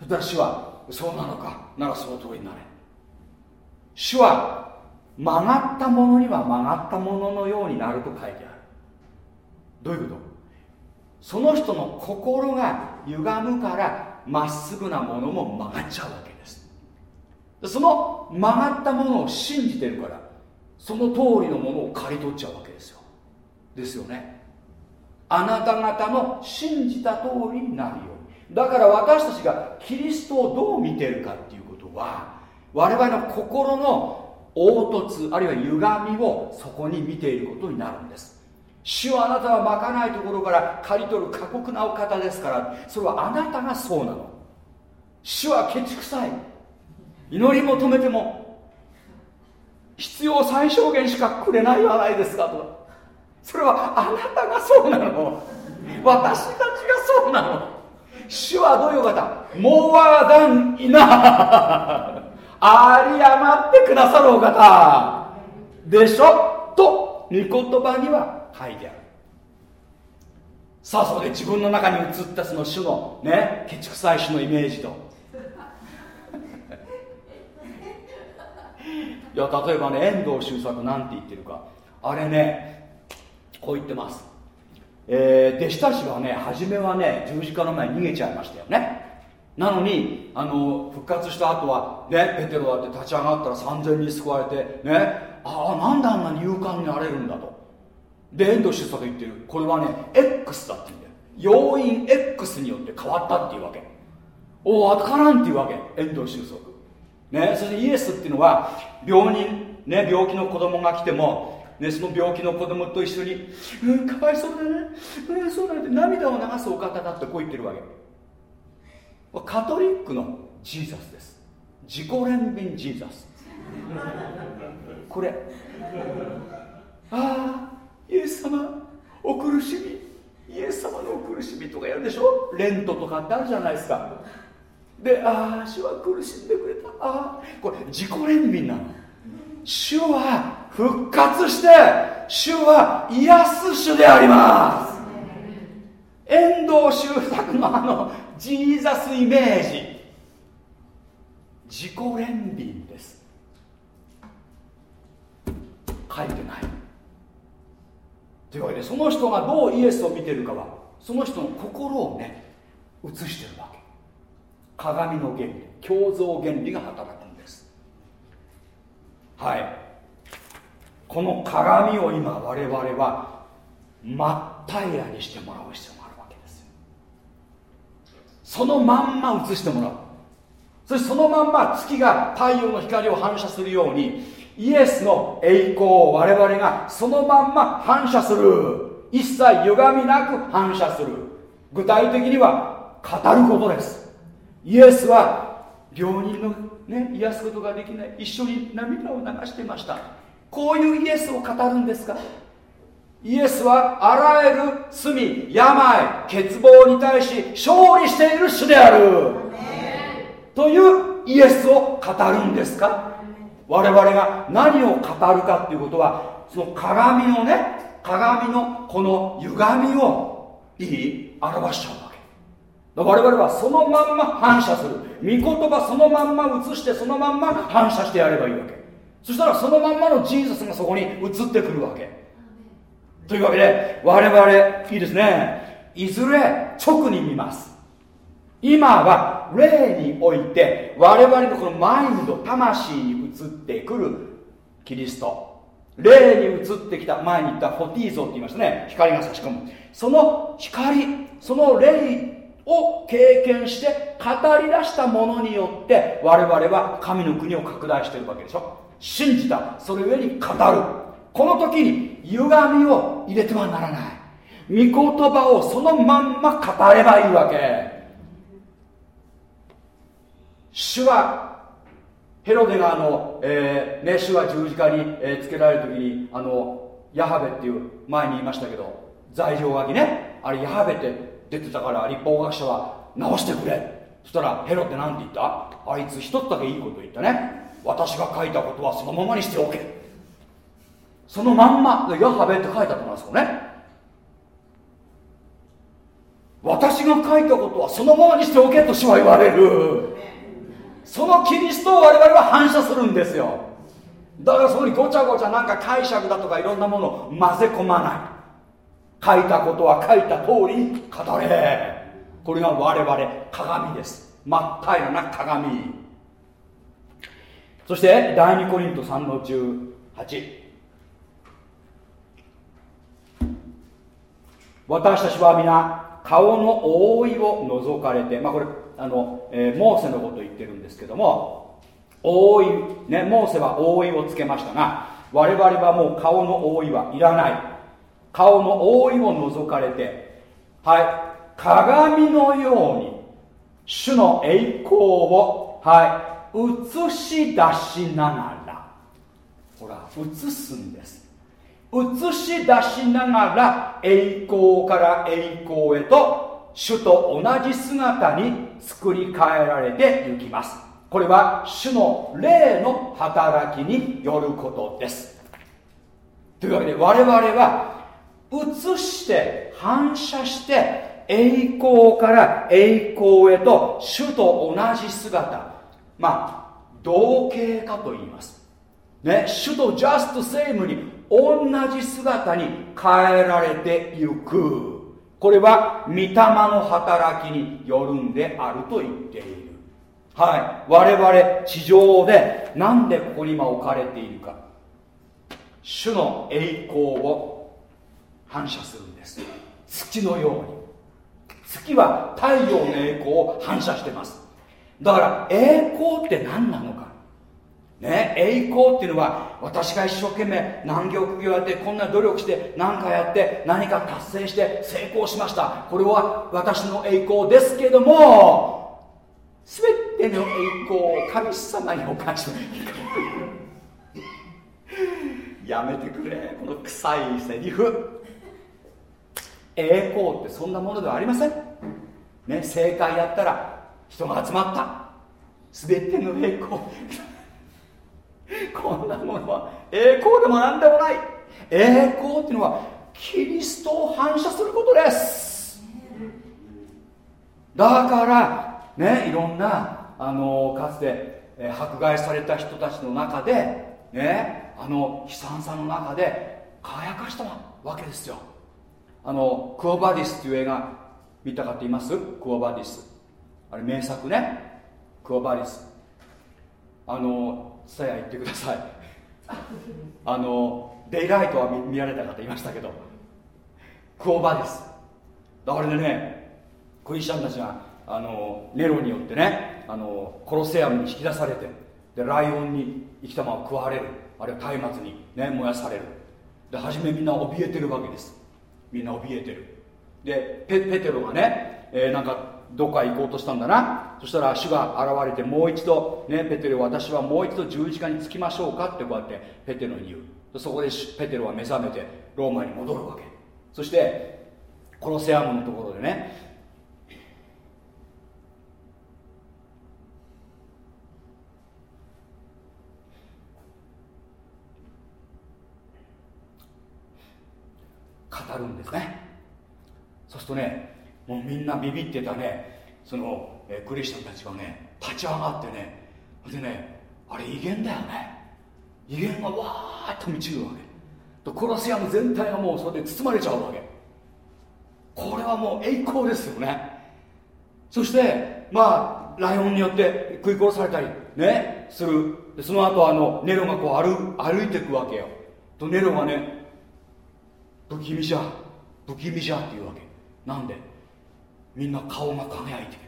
A: 私はそうなのか。ならその通りになれ。主は曲がったものには曲がったもののようになると書いてある。どういうこと？その人の心が歪むからまっすぐなものも曲がっちゃうわけです。その曲がったものを信じてるからその通りのものを刈り取っちゃうわけですよ。ですよね。あなた方の信じた通りになるよだから私たちがキリストをどう見てるかっていうことは我々の心の凹凸あるいは歪みをそこに見ていることになるんです。主はあなたはまかないところから刈り取る過酷なお方ですからそれはあなたがそうなの。主はケチくさい。祈り求めても必要最小限しかくれないはないですかと。それはあなたがそうなの。私たちがそうなの。主はどういう方？モアダンイナあり余ってくださるお方。でしょ？と御言葉には書いてある。さあそこで自分の中に映ったその種のねケチくさい種のイメージと。いや例えばね遠藤周作なんて言ってるか。あれねこう言ってます。えー、弟子たちはね初めはね十字架の前に逃げちゃいましたよね。なのにあの復活した後はねペテロだって立ち上がったら3000人救われてねああなんであんなに勇敢になれるんだと。で遠藤周作言ってる。これはね X だって言うんだよ。要因 X によって変わったっていうわけ。おお分からんっていうわけ遠藤周作。ねそしてイエスっていうのは病人ね病気の子供が来てもね、その病気の子供と一緒に「うんかわいそうだね。うんそうだね」って涙を流すお方だってこう言ってるわけ。カトリックのジーザスです。自己憐憫ジーザス。これ。ああイエス様お苦しみ。イエス様のお苦しみとかやるでしょ？レントとかってあるじゃないですか。でああ主は苦しんでくれた。ああこれ自己憐憫なの。主は復活して主は癒す主であります。遠藤周作のあのジーザスイメージ。自己憐憫です。書いてない。というわけでその人がどうイエスを見てるかはその人の心をね映してるわけ。鏡の原理共造原理が働く。はい。この鏡を今我々は真っ平らにしてもらう必要があるわけですよ。そのまんま映してもらう。そしてそのまんま月が太陽の光を反射するようにイエスの栄光を我々がそのまんま反射する。一切歪みなく反射する。具体的には語ることです。イエスは病人の、ね、癒すことができない。一緒に涙を流してました。こういうイエスを語るんですか？イエスはあらゆる罪病欠乏に対し勝利している主である。というイエスを語るんですか？我々が何を語るかっていうことはその鏡のね鏡のこの歪みをいい表しちゃうわけ。我々はそのまんま反射する。御言葉そのまんま映してそのまんま反射してやればいいわけ。そしたらそのまんまのジーザスがそこに映ってくるわけ。というわけで我々いいですね。いずれ直に見ます。今は霊において我々のこのマインド魂に移ってくるキリスト。霊に移ってきた前に言ったフォティーゾって言いましたね。光が差し込む。その光その霊を経験して語り出したものによって我々は神の国を拡大してるわけでしょ。信じた。それゆえに語る。この時に歪みを入れてはならない。御言葉をそのまんま語ればいいわけ。主はヘロデがあの、えーね、主は十字架に、え、つけられる時にあのヤハベっていう前に言いましたけど罪状書きね。あれヤハベって出てたから立法学者は直してくれ。そしたらヘロって何て言った？あいつ一つだけいいこと言ったね。私が書いたことはそのままにしておけ。そのまんまヤハベって書いてあったんですよね。私が書いたことはそのままにしておけと主は言われる。そのキリストを我々は反射するんですよ。だからそこにごちゃごちゃなんか解釈だとかいろんなものを混ぜ込まない。書いたことは書いた通り語れ。これが我々鏡です。真っ平な鏡。そして第2コリント3の18私たちは皆顔の覆いを除かれて、まあ、これあの、えー、モーセのことを言ってるんですけども覆い、ね、モーセは覆いをつけましたが我々はもう顔の覆いはいらない。顔の覆いを除かれてはい鏡のように主の栄光をはい映し出しながらほら映すんです。映し出しながら栄光から栄光へと主と同じ姿に作り変えられていきます。これは主の霊の働きによることです。というわけで我々は映して反射して栄光から栄光へと主と同じ姿。まあ同型かと言います。ね主とジャストセイムに同じ姿に変えられてゆく。これは御霊の働きによるんであると言っている。はい。我々地上でなんでここに今置かれているか。主の栄光を反射するんです。月のように。月は太陽の栄光を反射してます。だから栄光って何なのか。ね、栄光っていうのは私が一生懸命難行苦行やってこんな努力して何かやって何か達成して成功しました。これは私の栄光ですけども全ての栄光を神様にお返しやめてくれこの臭いセリフ。栄光ってそんなものではありません。ね正解やったら人が集まった。全ての栄光。こんなものは栄光でも何でもない。栄光っていうのはキリストを反射することです。だからねいろんなあのかつて、え迫害された人たちの中でねあの悲惨さの中で輝かしたわけですよ。あのクオバディスっていう映画見たかって言います？クオバディス。あれ名作ね。クオバディス。あのさや言ってください。あのデイライトは見られた方いましたけど。クオバディス。あれでねクリスチャンたちがあのネロによってねあのコロセアムに引き出されてでライオンに生きたまま食われる。あるいは松明に、ね、燃やされる。で初めみんな怯えてるわけです。みんな怯えてる。でペペテロがね、えー、なんかどっか行こうとしたんだな。そしたら主が現れてもう一度、ね、ペテロ私はもう一度十字架につきましょうか？ってこうやってペテロに言う。そこでペテロは目覚めてローマに戻るわけ。そしてコロセアムのところでね語るんですね。そうするとねもうみんなビビってたねその、えクリスチャンたちがね立ち上がってねでねあれ威厳だよね。威厳がわーっと満ちるわけ。とコロシアム全体がもうそれで包まれちゃうわけ。これはもう栄光ですよね。そしてまあライオンによって食い殺されたりねする。その後あのネロがこう歩歩いていくわけよ。とネロがね不気味じゃ不気味じゃっていうわけ。なんで？みんな顔が輝いてる。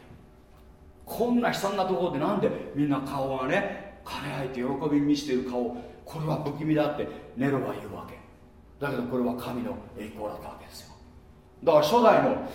A: こんな悲惨なところでなんで？みんな顔がね輝いて喜びに満ちている顔。これは不気味だってネロは言うわけ。だけどこれは神の栄光だったわけですよ。だから初代の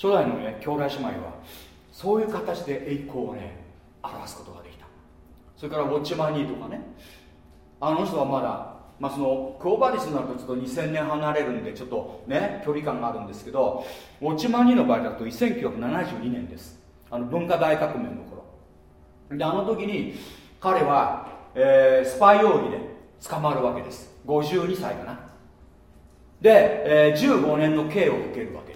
A: 初代のね兄弟姉妹はそういう形で栄光をね表すことができた。それからウォッチマニーとかね。あの人はまだ、まあ、そのクオバリスになるとちょっと2000年離れるんでちょっとね距離感があるんですけどウォッチマニーの場合だと1972年です。あの文化大革命の頃。であの時に彼は、えー、スパイ容疑で捕まるわけです。52歳かな。で、えー、15年の刑を受けるわけ。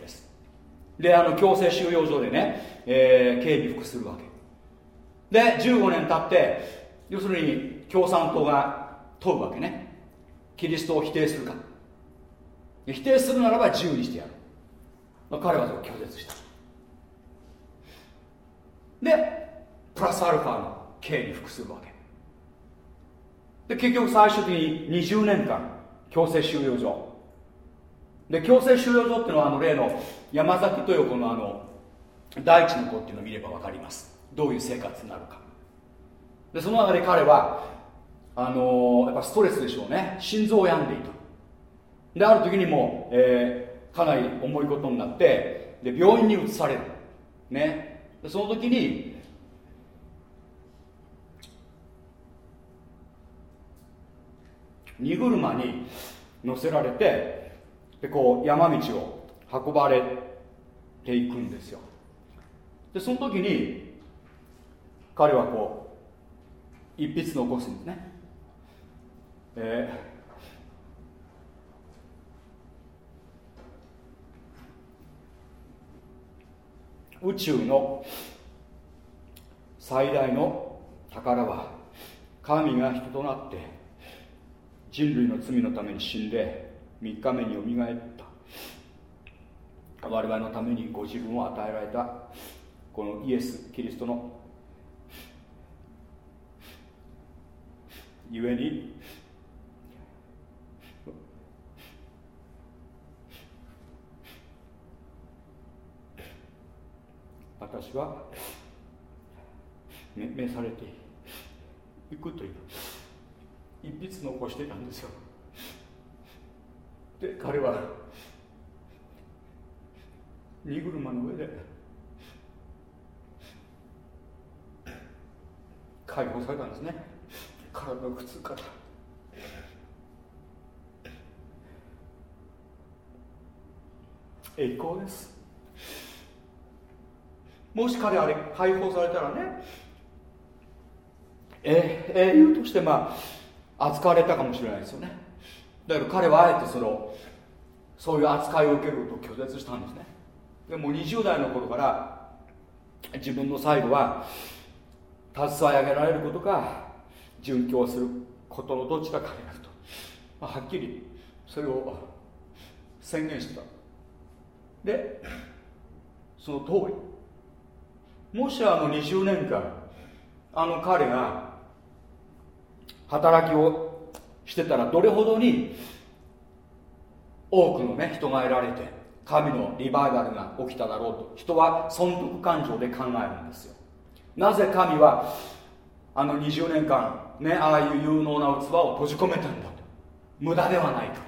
A: であの強制収容所でね、えー、警備服するわけ。で15年経って要するに共産党が問うわけね。キリストを否定するか。否定するならば自由にしてやる、まあ、彼はそ拒絶した。でプラスアルファの刑に服するわけ。で結局最終的に20年間強制収容所で強制収容所っていうのはあの例の山崎豊子のあの大地の子っていうのを見れば分かります。どういう生活になるか。でその中で彼はあのー、やっぱストレスでしょうね。心臓を病んでいた。である時にも、えー、かなり重いことになってで病院に移される。ね。でその時に荷車に乗せられてでこう山道を運ばれていくんですよ。でその時に彼はこう一筆残すんですね。えー、宇宙の最大の宝は神が人となって人類の罪のために死んで3日目によみがえった。我々のためにご自分を与えられたこのイエス・キリストのゆえに私は召されていくという一筆残してたんですよ。で彼は。荷車の上で。解放されたんですね。体の苦痛から。栄光です。もし彼あれ解放されたらね。え英雄としてまあ扱われたかもしれないですよね。だけど彼はあえてそのそういう扱いを受けることを拒絶したんですね。でも20代の頃から自分の最後は携え上げられることか殉教することのどっちらかになると、まあ、はっきりそれを宣言してた。でその通り。もしあの20年間あの彼が働きをしてたらどれほどに多くのね人が得られて神のリバイバルが起きただろうと人は損得感情で考えるんですよ。なぜ神はあの20年間ねああいう有能な器を閉じ込めたんだと。無駄ではないと。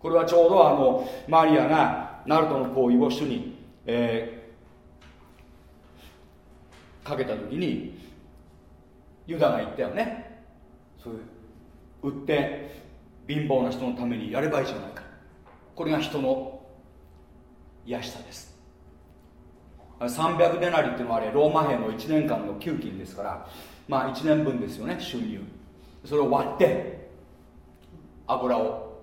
A: これはちょうどあのマリアがナルトの行為を主に、えー、かけた時にユダが言ったよね。そういう売って貧乏な人のためにやればいいじゃないか。これが人の癒しさです。300デナリっていうのはあれローマ兵の1年間の給金ですからまあ1年分ですよね収入。それを割って油を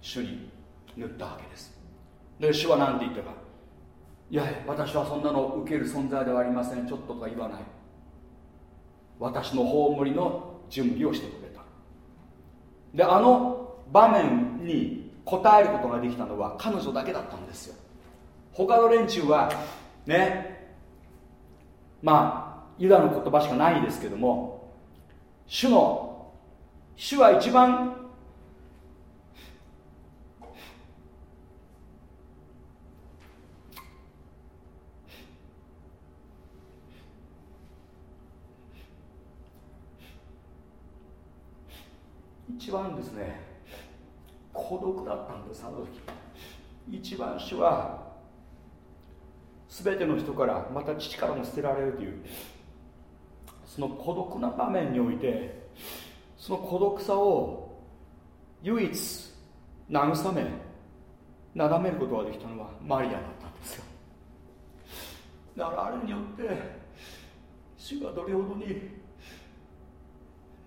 A: 主に塗ったわけです。で主は何て言ったか。いや私はそんなの受ける存在ではありませんちょっととか言わない。私の葬りの準備をしてくれ。であの場面に答えることができたのは彼女だけだったんですよ。他の連中はねまあユダの言葉しかないですけども主の主は一番一番ですね孤独だったんですあの時。一番主は全ての人からまた父からも捨てられるというその孤独な場面においてその孤独さを唯一慰めなだめることができたのはマリアだったんですよ。だからあれによって主がどれほどに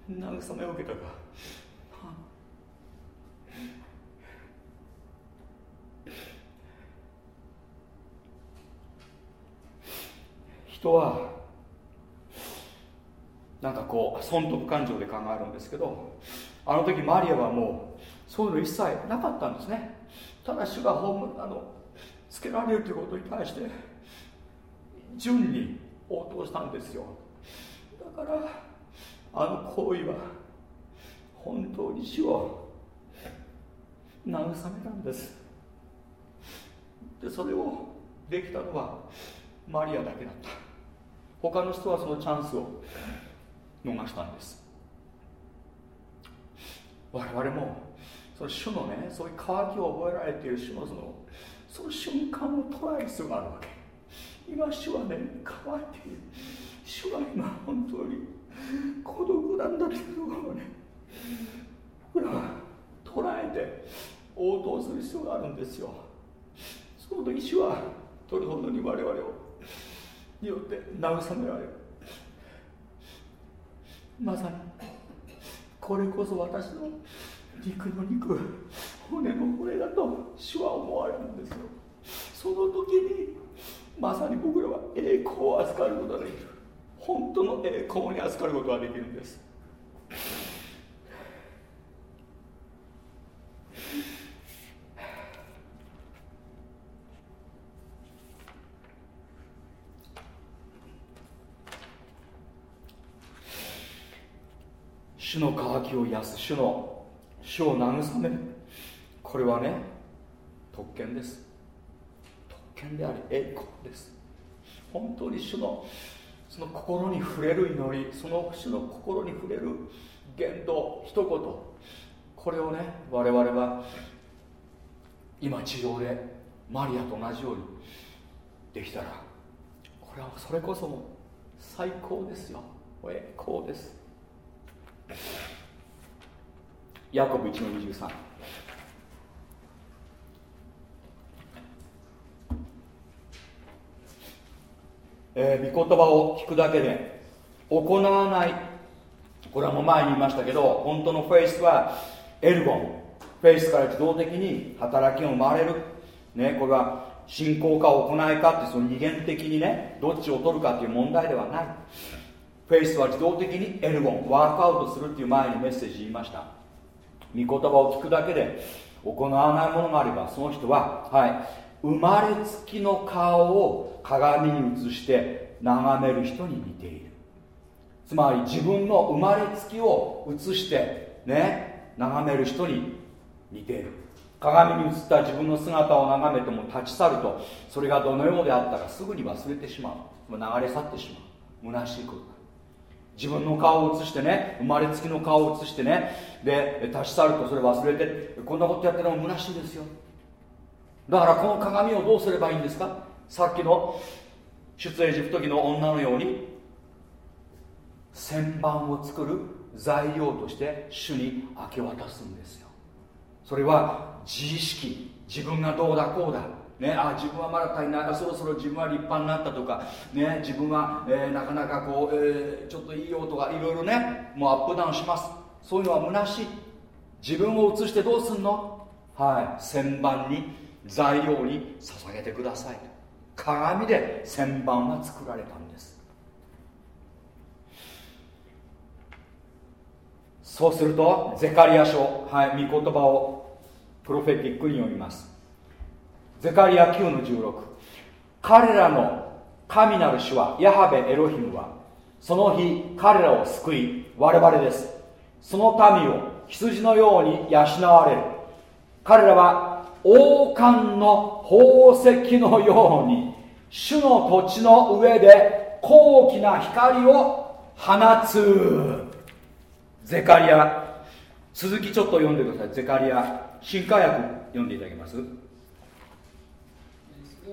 A: 慰めを受けたか。人はなんかこう損得感情で考えるんですけどあの時マリアはもうそういうの一切なかったんですね。ただ主が本あのつけられるということに対して順に応答したんですよ。だからあの行為は本当に主を慰めたんです。でそれをできたのはマリアだけだった。他の人はそのチャンスを逃したんです。我々もその主のねそういう渇きを覚えられている主のそのその瞬間を捉える必要があるわけ。今主はね乾いている。主は今本当に孤独なんだというところをね僕らは捉えて応答する必要があるんですよ。その時主はどれほどに我々をによって慰められる。まさにこれこそ私の肉の肉骨の骨だと主は思われるんですよ。その時にまさに僕らは栄光を預かることができる。本当の栄光に預かることができるんです。主の渇きを癒す主の主を慰める。これはね特権です。特権であり栄光です。本当に主のその心に触れる祈りその主の心に触れる言動一言。これをね我々は今地上でマリアと同じようにできたらこれはそれこそも最高ですよ。栄光です。ヤコブ1の23えー、御言葉を聞くだけで行わない。これはもう前に言いましたけど本当のフェイスはエルゴン。フェイスから自動的に働きが生まれる、ね、これは信仰か行いかってその二元的にねどっちを取るかっていう問題ではない。フェイスは自動的にエルゴンワークアウトするっていう前にメッセージ言いました。御言葉を聞くだけで行わないものがあればその人ははい生まれつきの顔を鏡に映して眺める人に似ている。つまり自分の生まれつきを映してね眺める人に似ている。鏡に映った自分の姿を眺めても立ち去るとそれがどのようであったかすぐに忘れてしまう。流れ去ってしまう。虚しいこと自分の顔を映してね生まれつきの顔を映してねで立ち去るとそれ忘れてこんなことやってるのも虚しいですよ。だからこの鏡をどうすればいいんですか？さっきの出エジプト記の女のように旋盤を作る材料として主に明け渡すんですよ。それは自意識。自分がどうだこうだ。ね、あ自分はまだ足りないそろそろ自分は立派になったとか、ね、自分は、えー、なかなかこう、えー、ちょっといいよとかいろいろねもうアップダウンします。そういうのは虚しい。自分を映してどうすんの？はい。旋盤に材料に捧げてください。鏡で旋盤は作られたんです。そうするとゼカリア書、はい、御言葉をプロフェティックに読みます。ゼカリア9の16彼らの神なる主はヤハベエロヒムはその日彼らを救い我々です。その民を羊のように養われる。彼らは王冠の宝石のように主の土地の上で高貴な光を放つ。ゼカリア。続きちょっと読んでください。ゼカリア。新化訳読んでいただけます？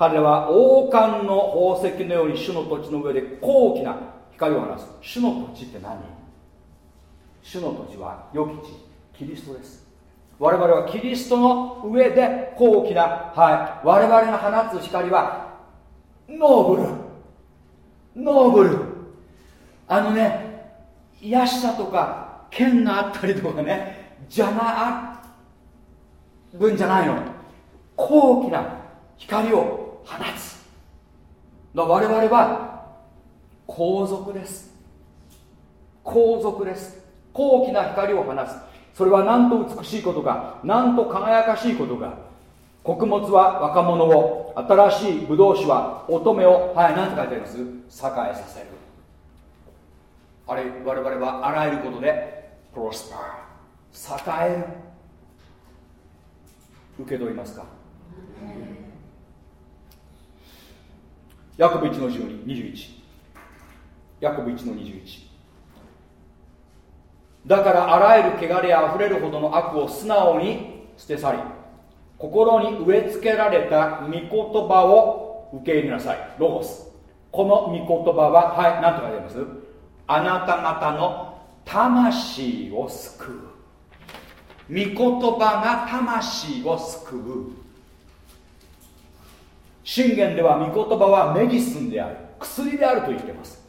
A: 彼らは王冠の宝石のように主の土地の上で高貴な光を放す。主の土地って何？主の土地は良き地キリストです。我々はキリストの上で高貴な、はい、我々が放つ光は noble。noble。あのね卑しさとか剣があったりとかね邪魔あるんじゃないの。高貴な光を放つ。我々は皇族です。皇族です。高貴な光を放つ。それはなんと美しいことかなんと輝かしいことか。穀物は若者を新しいブドウ酒は乙女をはい何て書いてあります？栄えさせる。あれ我々はあらゆることでプロスパー。栄える。受け取りますか？ヤコブ1の1221ヤコブ1の21だからあらゆる汚れあふれるほどの悪を素直に捨て去り心に植え付けられた御言葉を受け入れなさい。ロゴス。この御言葉ははい何と書いてあります？あなた方の魂を救う。御言葉が魂を救う。信玄では御言葉はメディスンである。薬であると言ってます。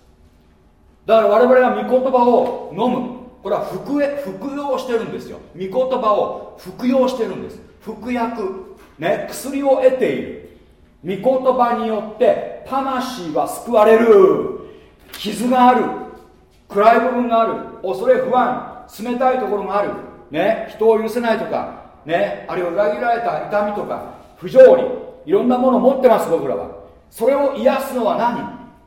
A: だから我々は御言葉を飲む。これは服服用してるんですよ。御言葉を服用してるんです。服薬。ね薬を得ている。御言葉によって魂は救われる。傷がある。暗い部分がある。恐れ不安。冷たいところがある。ね人を許せないとか。ねあるいは裏切られた痛みとか。不条理。いろんなものを持ってます僕らは。それを癒すのは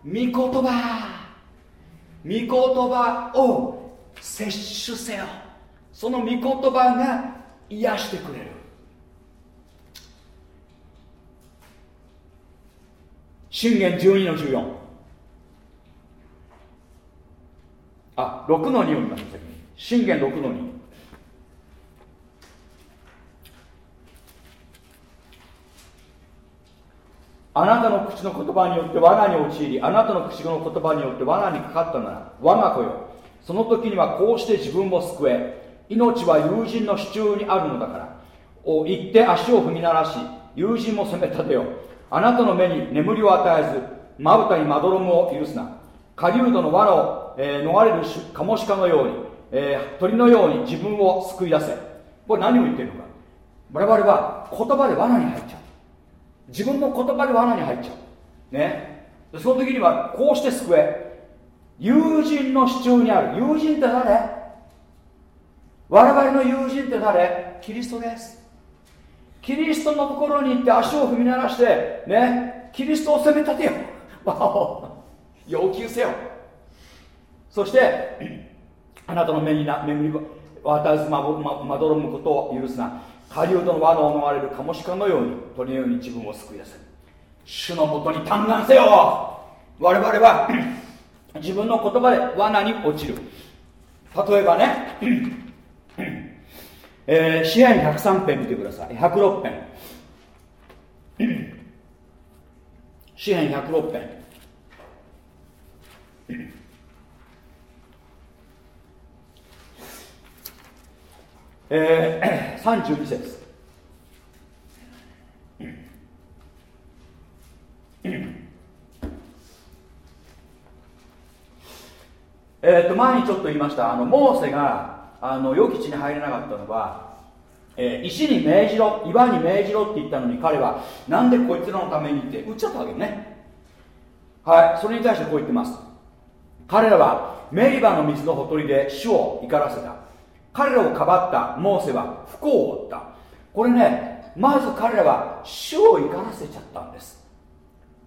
A: 何？御言葉。御言葉を摂取せよ。その御言葉が癒してくれる。信玄12の14あ6の2を見ましょう先に信玄6の2あなたの口の言葉によって罠に陥りあなたの口の言葉によって罠にかかったなら我が子よ。その時にはこうして自分を救え。命は友人の支柱にあるのだから。を言って足を踏み鳴らし友人も責め立てよ。あなたの目に眠りを与えずまぶたにまどろむを許すな。狩人の罠を、えー、逃れるカモシカのように、えー、鳥のように自分を救い出せ。これ何を言ってるのか。我々は言葉で罠に入っちゃう。自分の言葉で罠に入っちゃう。ね。その時にはこうして救え。友人の支柱にある。友人って誰？我々の友人って誰？キリストです。キリストのところに行って足を踏み鳴らしてね。キリストを責め立てよ。要求せよ。そしてあなたの目にな巡り渡ずままどろむことを許すな狩人の罠を逃れるカモシカのように鳥のように自分を救い出せ主のもとに嘆願せよ。我々は 自分の言葉で罠に落ちる。例えばね、えー、支配103編見てください。106編。支配106編。えー、32節。えっと前にちょっと言いました。あのモーセがあの予期地に入れなかったのは、えー、石に命じろ岩に命じろって言ったのに彼はなんでこいつらのためにって撃っちゃったわけね。はいそれに対してこう言ってます。彼らはメリバの水のほとりで主を怒らせた。彼らをかばったモーセは不幸を負った。これねまず彼らは主を怒らせちゃったんです。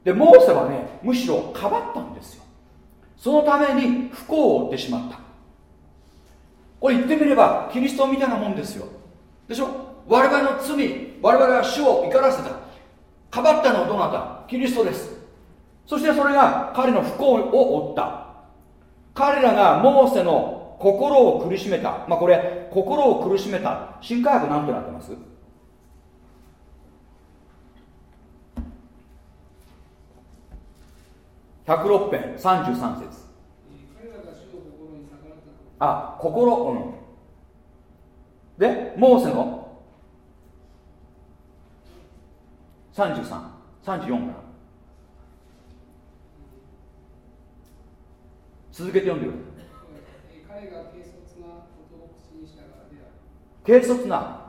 A: でモーセはねむしろかばったんですよ。そのために不幸を負ってしまった。これ言ってみればキリストみたいなもんですよ。でしょ？我々の罪我々は主を怒らせた。かばったのはどなた？キリストです。そしてそれが彼の不幸を負った。彼らがモーセの心を苦しめた。まあこれ心を苦しめた。新科学何となってます？106編33節。あ心うん。でモーセの？3334から。続けて読んでください彼が軽率なことを口にしながらである。軽率な？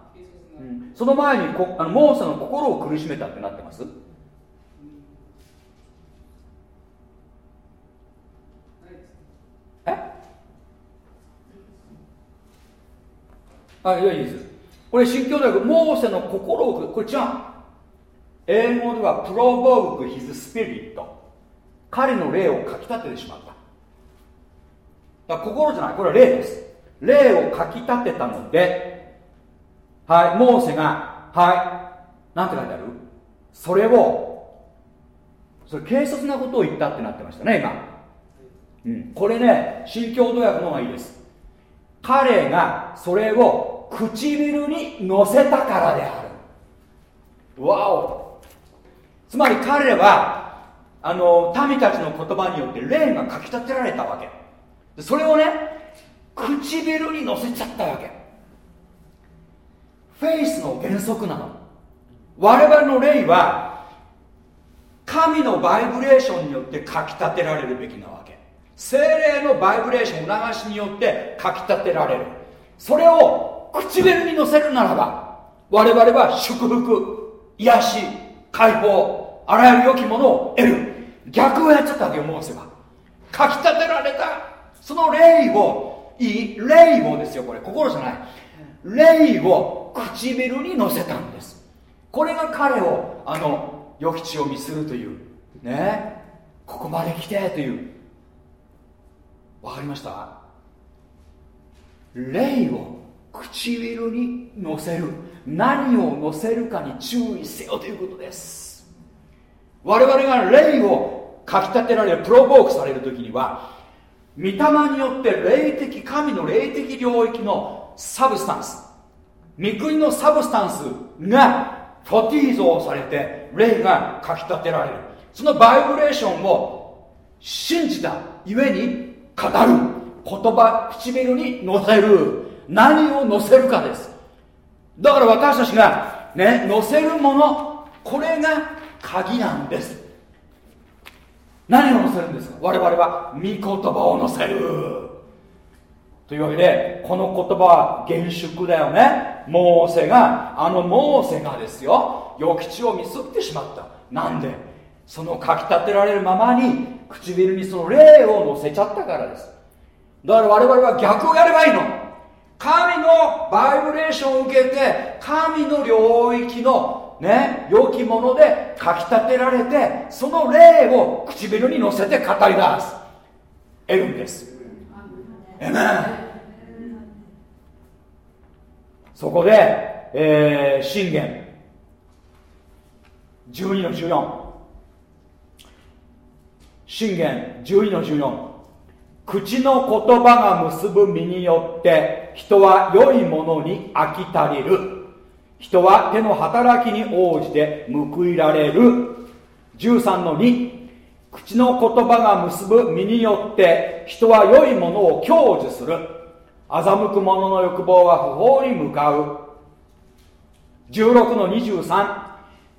A: うん、その前にこあのモーセの心を苦しめたってなってます、うん、え？あいやいいです。これ新教大学モーセの心をこれ違う英語ではプロボーク his spirit 彼の霊をかきたててしまっただ心じゃない。これは霊です。霊をかきたてたのではいモーセがはいなんて書いてある？それをそれ軽率なことを言ったってなってましたね今、うん、これね新共同訳の方がいいです。彼がそれを唇に乗せたからである。わお。つまり彼はあの民たちの言葉によって霊がかきたてられたわけ。それをね唇に乗せちゃったわけ。フェイスの原則なの。我々の霊は神のバイブレーションによってかきたてられるべきなわけ。精霊のバイブレーション促しによってかきたてられる。それを唇に乗せるならば我々は祝福癒し解放あらゆる良きものを得る。逆をやっちゃったわけよモーセはかきたてられた。その霊をいい霊をですよこれ。心じゃない。霊を唇に乗せたんです。これが彼をあの予期地を見するという。ね。ここまで来てという。わかりました？霊を唇に乗せる。何を乗せるかに注意せよということです。我々が霊をかきたてられるプロボークされる時には御霊によって霊的神の霊的領域の substance。御国の substance が photizo されて霊がかきたてられる。そのバイブレーションを信じたゆえに語る。言葉唇に乗せる。何を乗せるかです。だから私たちがね乗せるものこれが鍵なんです。何を乗せるんですか？我々は御言葉を乗せる。というわけでこの言葉は厳粛だよね。モーセがあのモーセがですよ与吉をミスってしまった。なんで？そのかきたてられるままに唇にその霊を乗せちゃったからです。だから我々は逆をやればいいの。神のバイブレーションを受けて神の領域のね良きものでかきたてられてその霊を唇に乗せて語り出す。得るんです。えめそこで、えー、信玄。12の14信玄12の14口の言葉が結ぶ身によって人は良いものに飽き足りる。人は手の働きに応じて報いられる。13の2口の言葉が結ぶ身によって人は良いものを享受する。欺く者の欲望は不法に向かう。16の23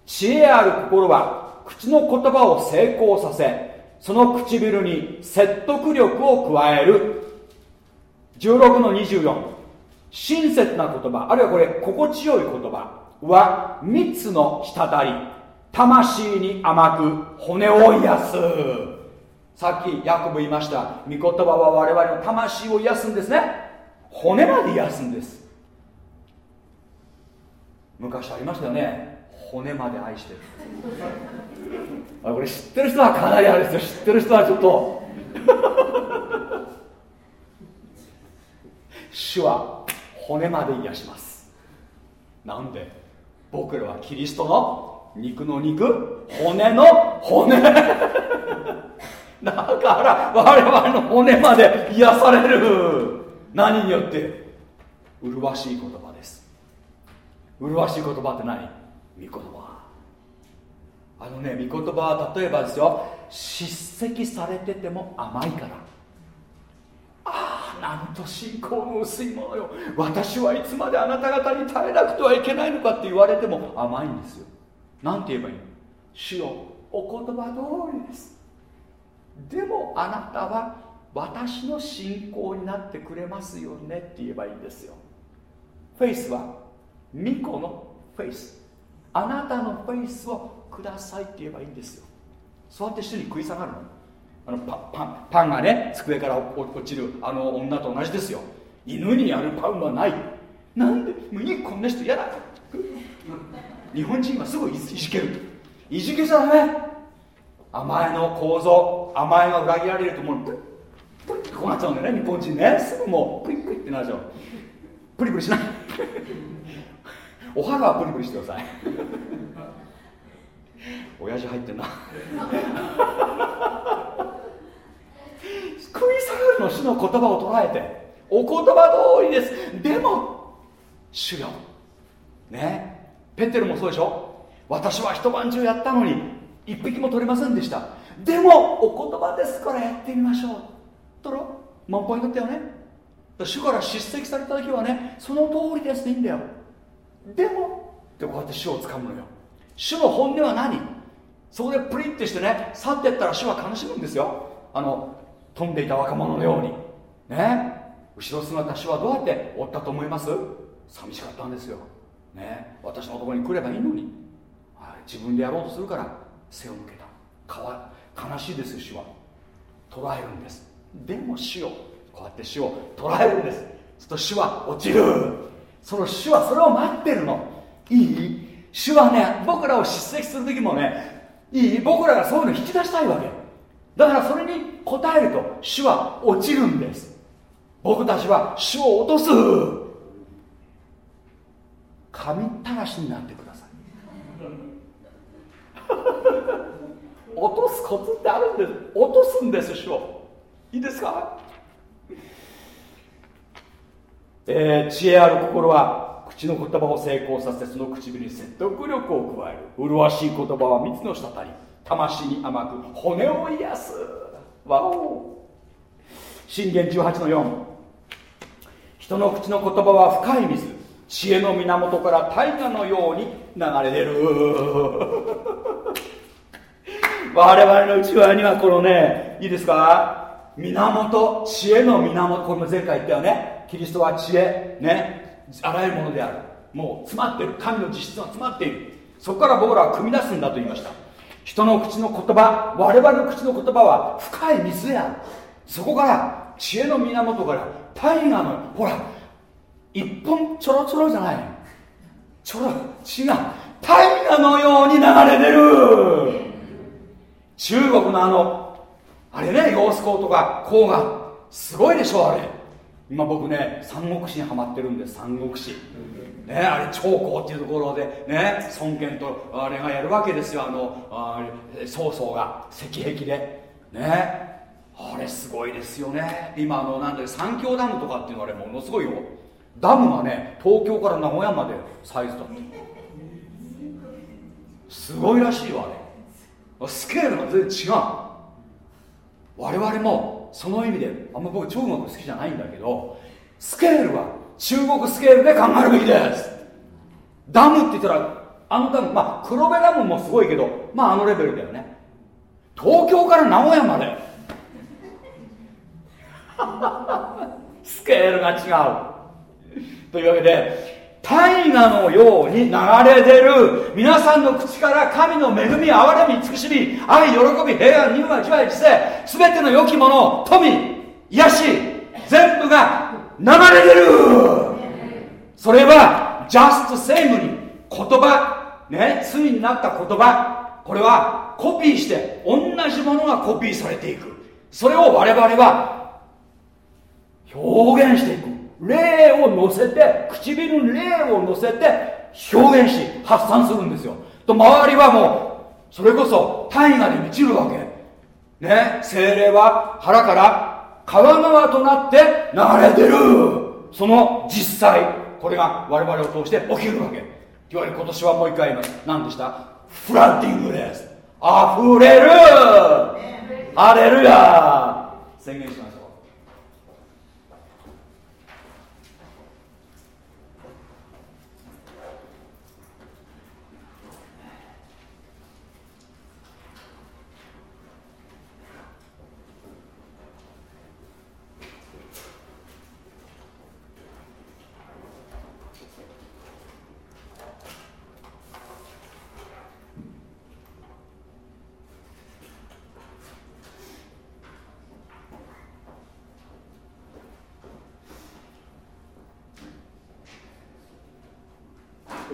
A: 知恵ある心は口の言葉を成功させその唇に説得力を加える。16の24親切な言葉あるいはこれ心地よい言葉は蜜の滴り魂に甘く骨を癒す。さっきヤコブ言いました御言葉は我々の魂を癒すんですね。骨まで癒すんです。昔ありましたよね。骨まで愛してる。あこれ知ってる人はかなりあれですよ。知ってる人はちょっと。主は骨まで癒します。なんで？僕らはキリストの肉の肉骨の骨。だから我々の骨まで癒される。何によって？麗しい言葉です。麗しい言葉って何？御言葉。あのね御言葉は例えばですよ。叱責されてても甘いから。なんと信仰の薄いものよ。私はいつまであなた方に耐えなくてはいけないのかって言われても甘いんですよ。なんて言えばいいの？主よお言葉通りです。でもあなたは私の信仰になってくれますよねって言えばいいんですよ。フェイスは巫女のフェイス。あなたのフェイスをくださいって言えばいいんですよ。そうやって主に食い下がるの？あのパパンパンがね机から落ちるあの女と同じですよ。犬にやるパンはない。なんでもういいこんな人嫌だ。日本人はすぐいじけるいじけちゃダメ甘えの構造甘えが裏切られると思うプリプリってこうなっちゃうんだよね日本人ね。すぐもうプリプリってなっちゃうプリプリしない。お肌はプリプリしてください。親父入ってんな。食い下がるの主の言葉を捉えてお言葉通りです。でも主よ。ね。ペテルもそうでしょ。私は一晩中やったのに一匹も取れませんでした。でもお言葉ですからやってみましょう。とろ。満杯だったよね。主から叱責された時はねその通りです。でいいんだよ。でもでこうやって主をつかむのよ。主の本音は何？そこでプリンってしてね去ってったら主は悲しむんですよ。あの飛んでいた若者のように。ね？後ろ姿主はどうやって追ったと思います？寂しかったんですよ。ね？私のところに来ればいいのに、はい、自分でやろうとするから背を向けた。かわ悲しいです主は。捉えるんです。でも主をこうやって主を捉えるんです。すると主は落ちる。その主はそれを待ってるの。いい？主はね僕らを叱責する時もねいい僕らがそういうの引き出したいわけ。だからそれに応えると主は落ちるんです。僕たちは主を落とす。神たらしになってください。落とすコツってあるんです。落とすんです主を。いいですか、えー、知恵ある心は口の言葉を成功させその唇に説得力を加える。麗しい言葉は蜜の滴り魂に甘く骨を癒す。わお。信玄18の4人の口の言葉は深い水。知恵の源から大河のように流れ出る。我々の内側にはこのねいいですか？源知恵の源。これも前回言ったよね。キリストは知恵ね。あらゆるものである。もう詰まってる。神の実質が詰まっている。そこから僕らは組み出すんだと言いました。人の口の言葉我々の口の言葉は深い水である。そこから知恵の源から大河のほら一本ちょろちょろじゃない。ちょろ違う。大河のように流れ出る。中国のあのあれね揚子江とか黄河すごいでしょあれ。今僕ね三国志にはまってるんです三国志。ねあれ長江っていうところでね孫権とあれがやるわけですよあのあ曹操が石壁で。ね。あれすごいですよね。今あのなんだ三峡ダムとかっていうのはあれものすごいよ。ダムがね東京から名古屋までサイズだってすごいらしいわあれ。スケールが全然違う。我々もその意味であんま僕中国好きじゃないんだけどスケールは中国スケールで考えるべきです。ダムって言ったらあのダムまあ黒部ダムもすごいけどまああのレベルだよね。東京から名古屋まで。スケールが違う。というわけで大河のように流れ出る。皆さんの口から神の恵み憐れみ慈しみ愛喜び平安入和自愛知性全ての良きもの富癒し全部が流れ出る。それは just same に言葉ね罪になった言葉これはコピーして同じものがコピーされていく。それを我々は表現していく。霊を乗せて唇に霊を乗せて表現し発散するんですよ。と周りはもうそれこそ大河で満ちるわけ。ね精霊は腹から川川となって流れてる。その実際これが我々を通して起きるわけ。というわけで今年はもう一回言います。何でした？フラッティングです。溢れる。ハレルヤ。宣言します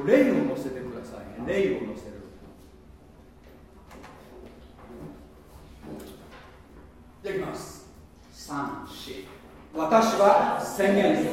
A: 霊を乗せてくださいね霊を乗せるできます34私は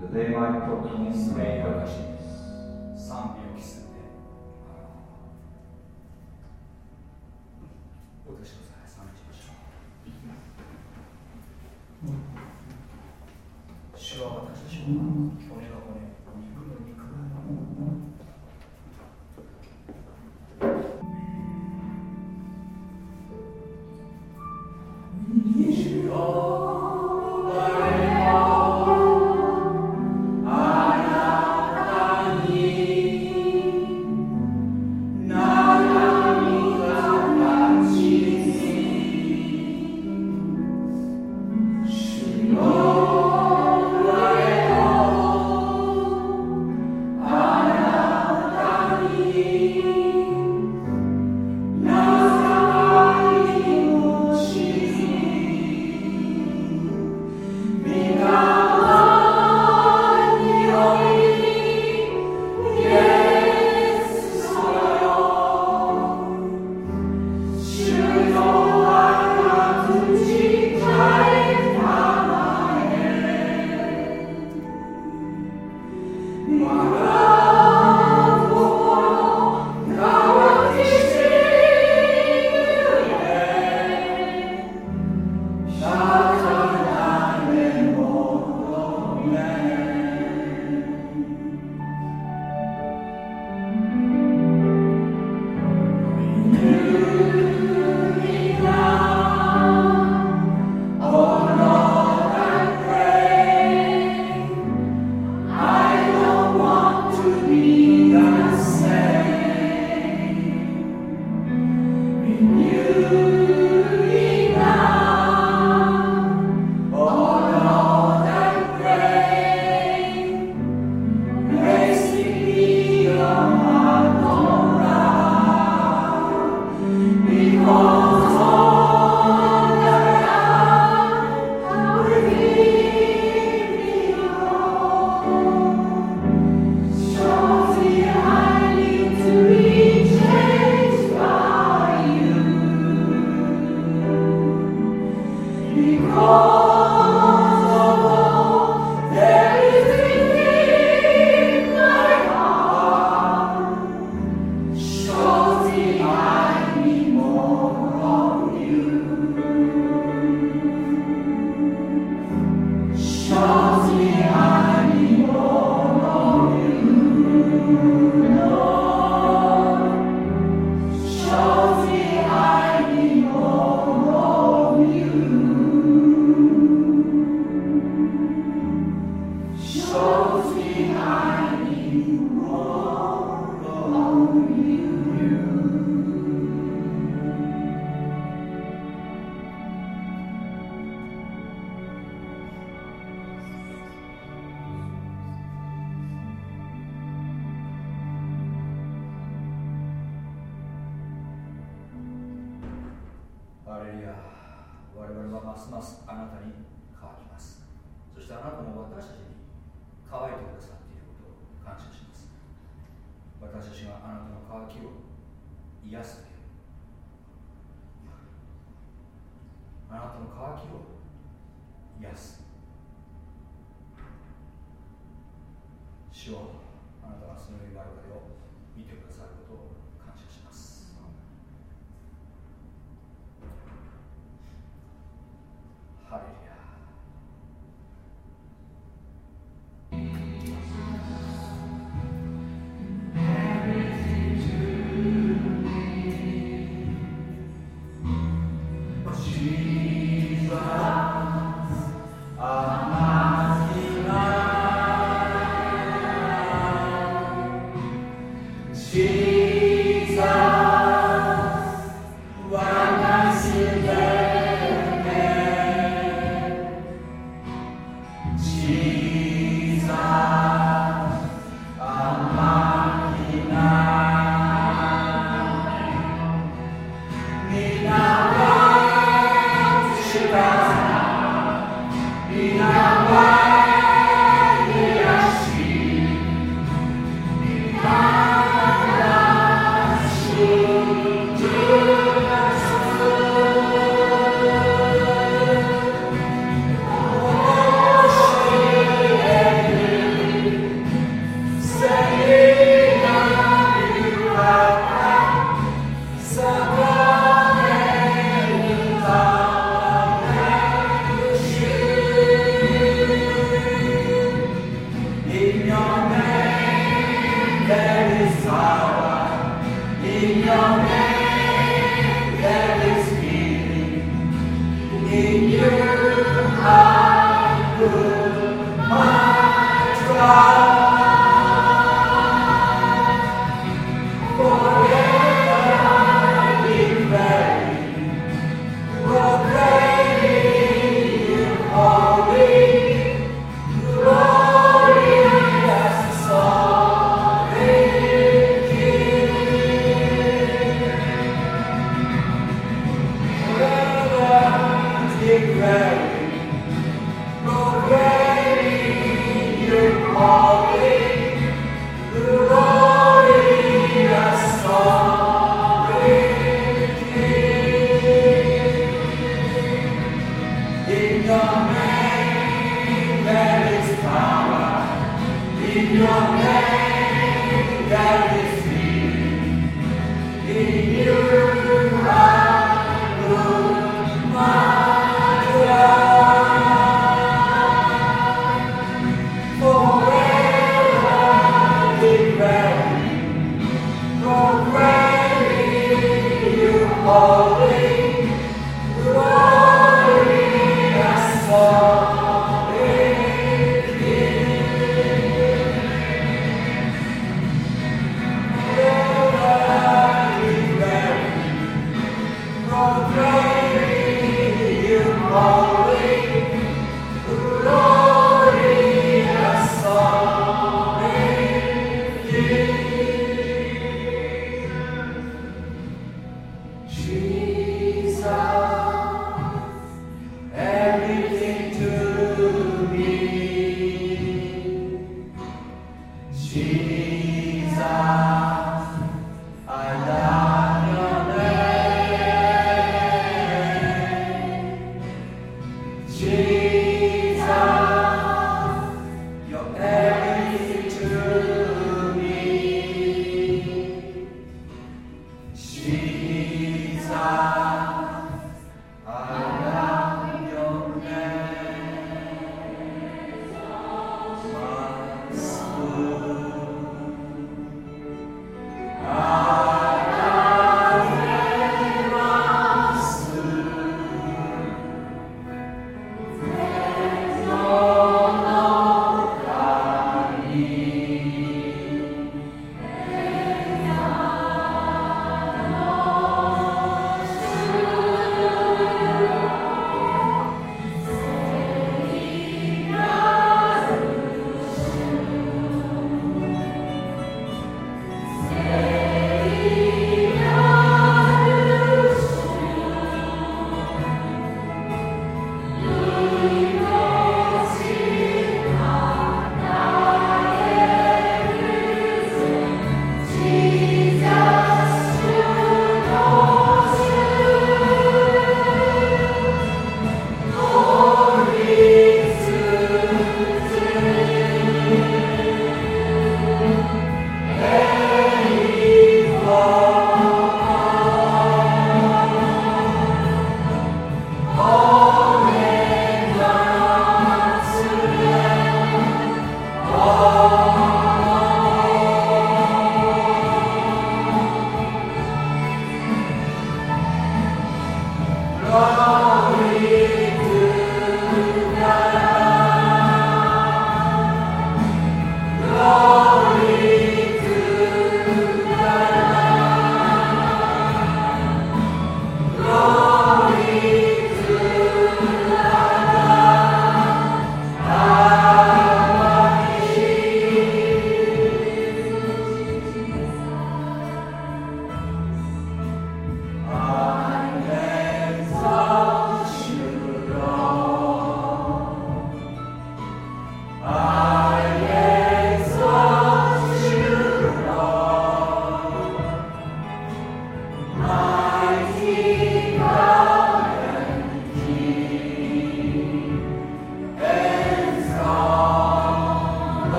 A: that they might proclaim the name of Jesus.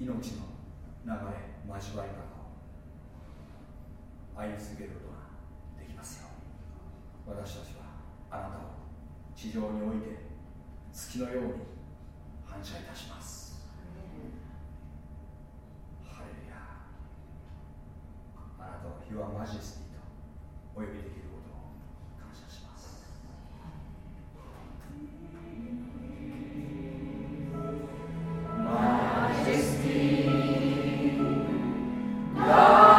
A: 命の流れ交わり方を愛し続けることができますよ私たちはあなたを地上において月のように反射いたします。あなたを日はマジェスティとお呼びできる。 나.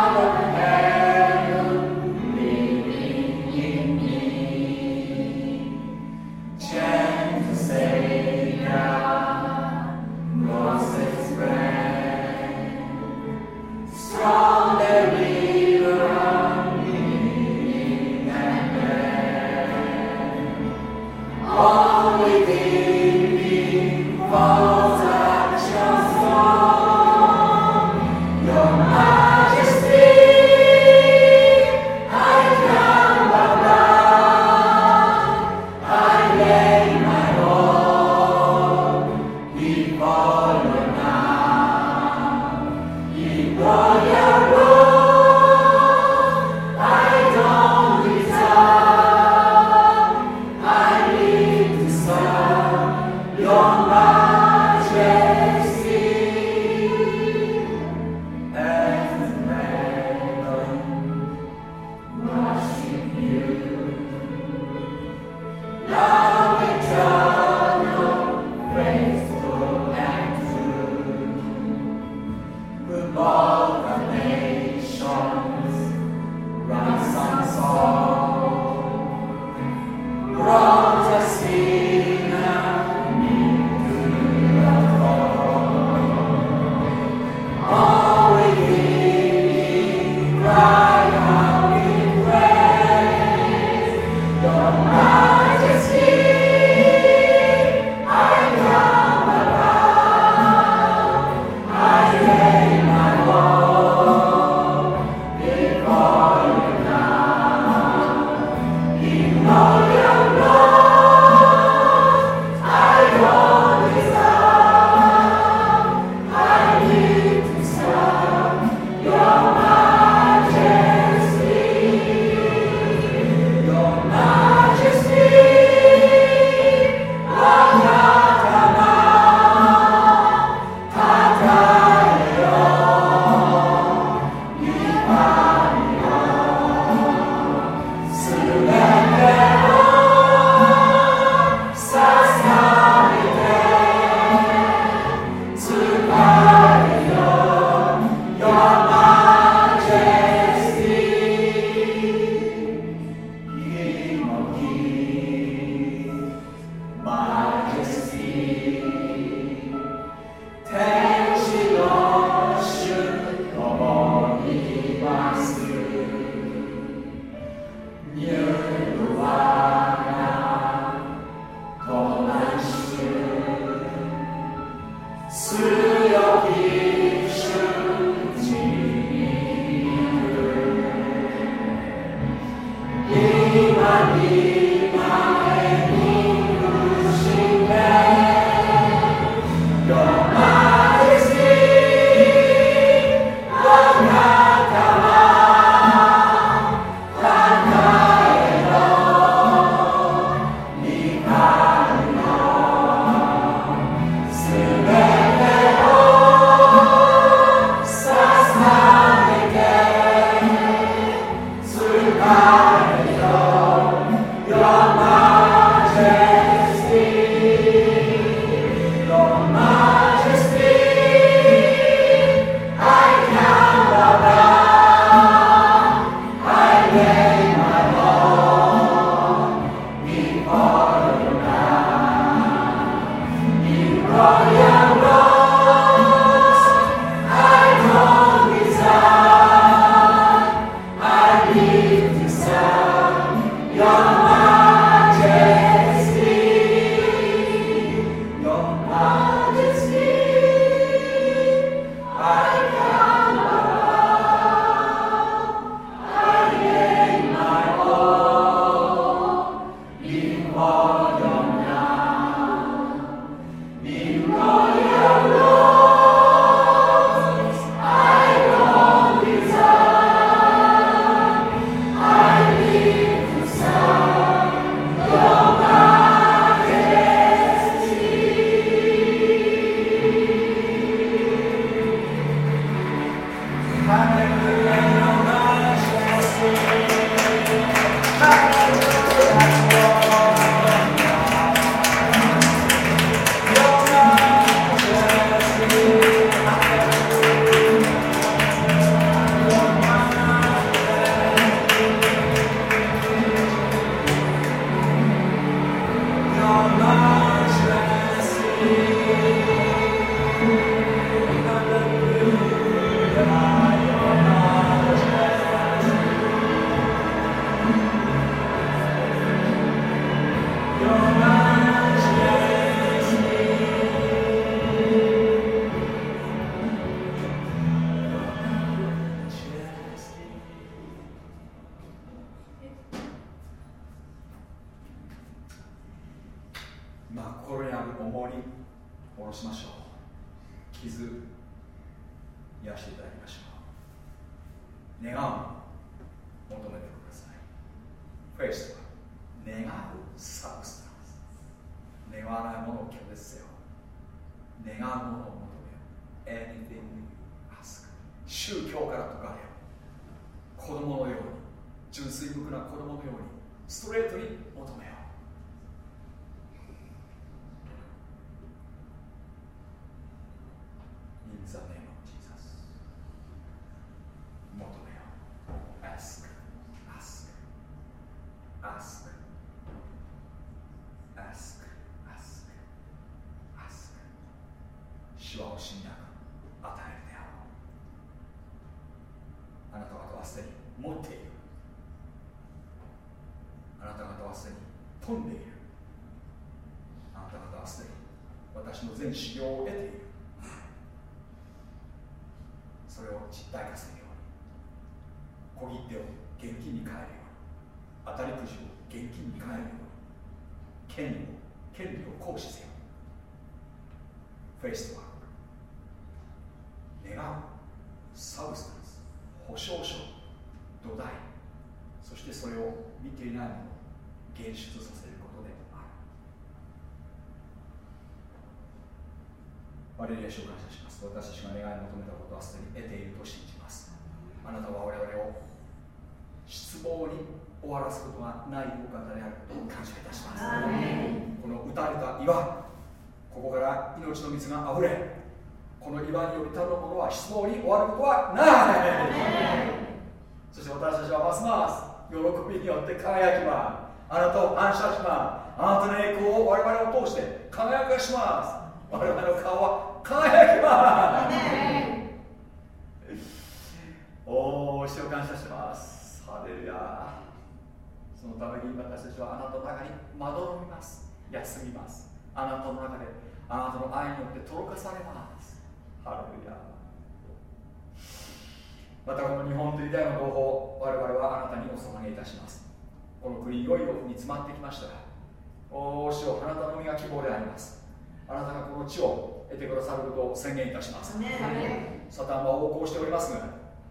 A: 行しております。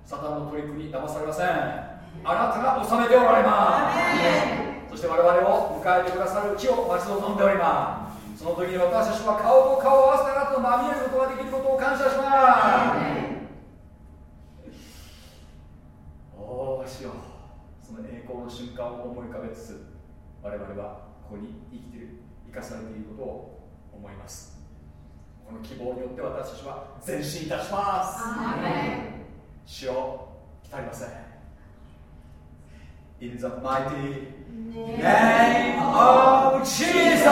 A: サタンのトリックに騙されません。あなたが治めておられます。そして我々を迎えてくださる地を待ち望んでおります。その時に私たちは顔と顔を合わせながらとまみえることができることを感謝します。おおしよ。その栄光の瞬間を思い浮かべつつ我々はここに生きている生かされていることを思います。この希望によって私たちは前進いたします主よ来たりません In the mighty name of Jesus!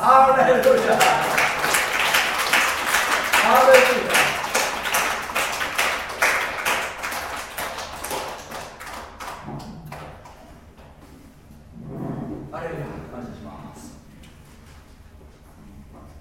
A: Hallelujah!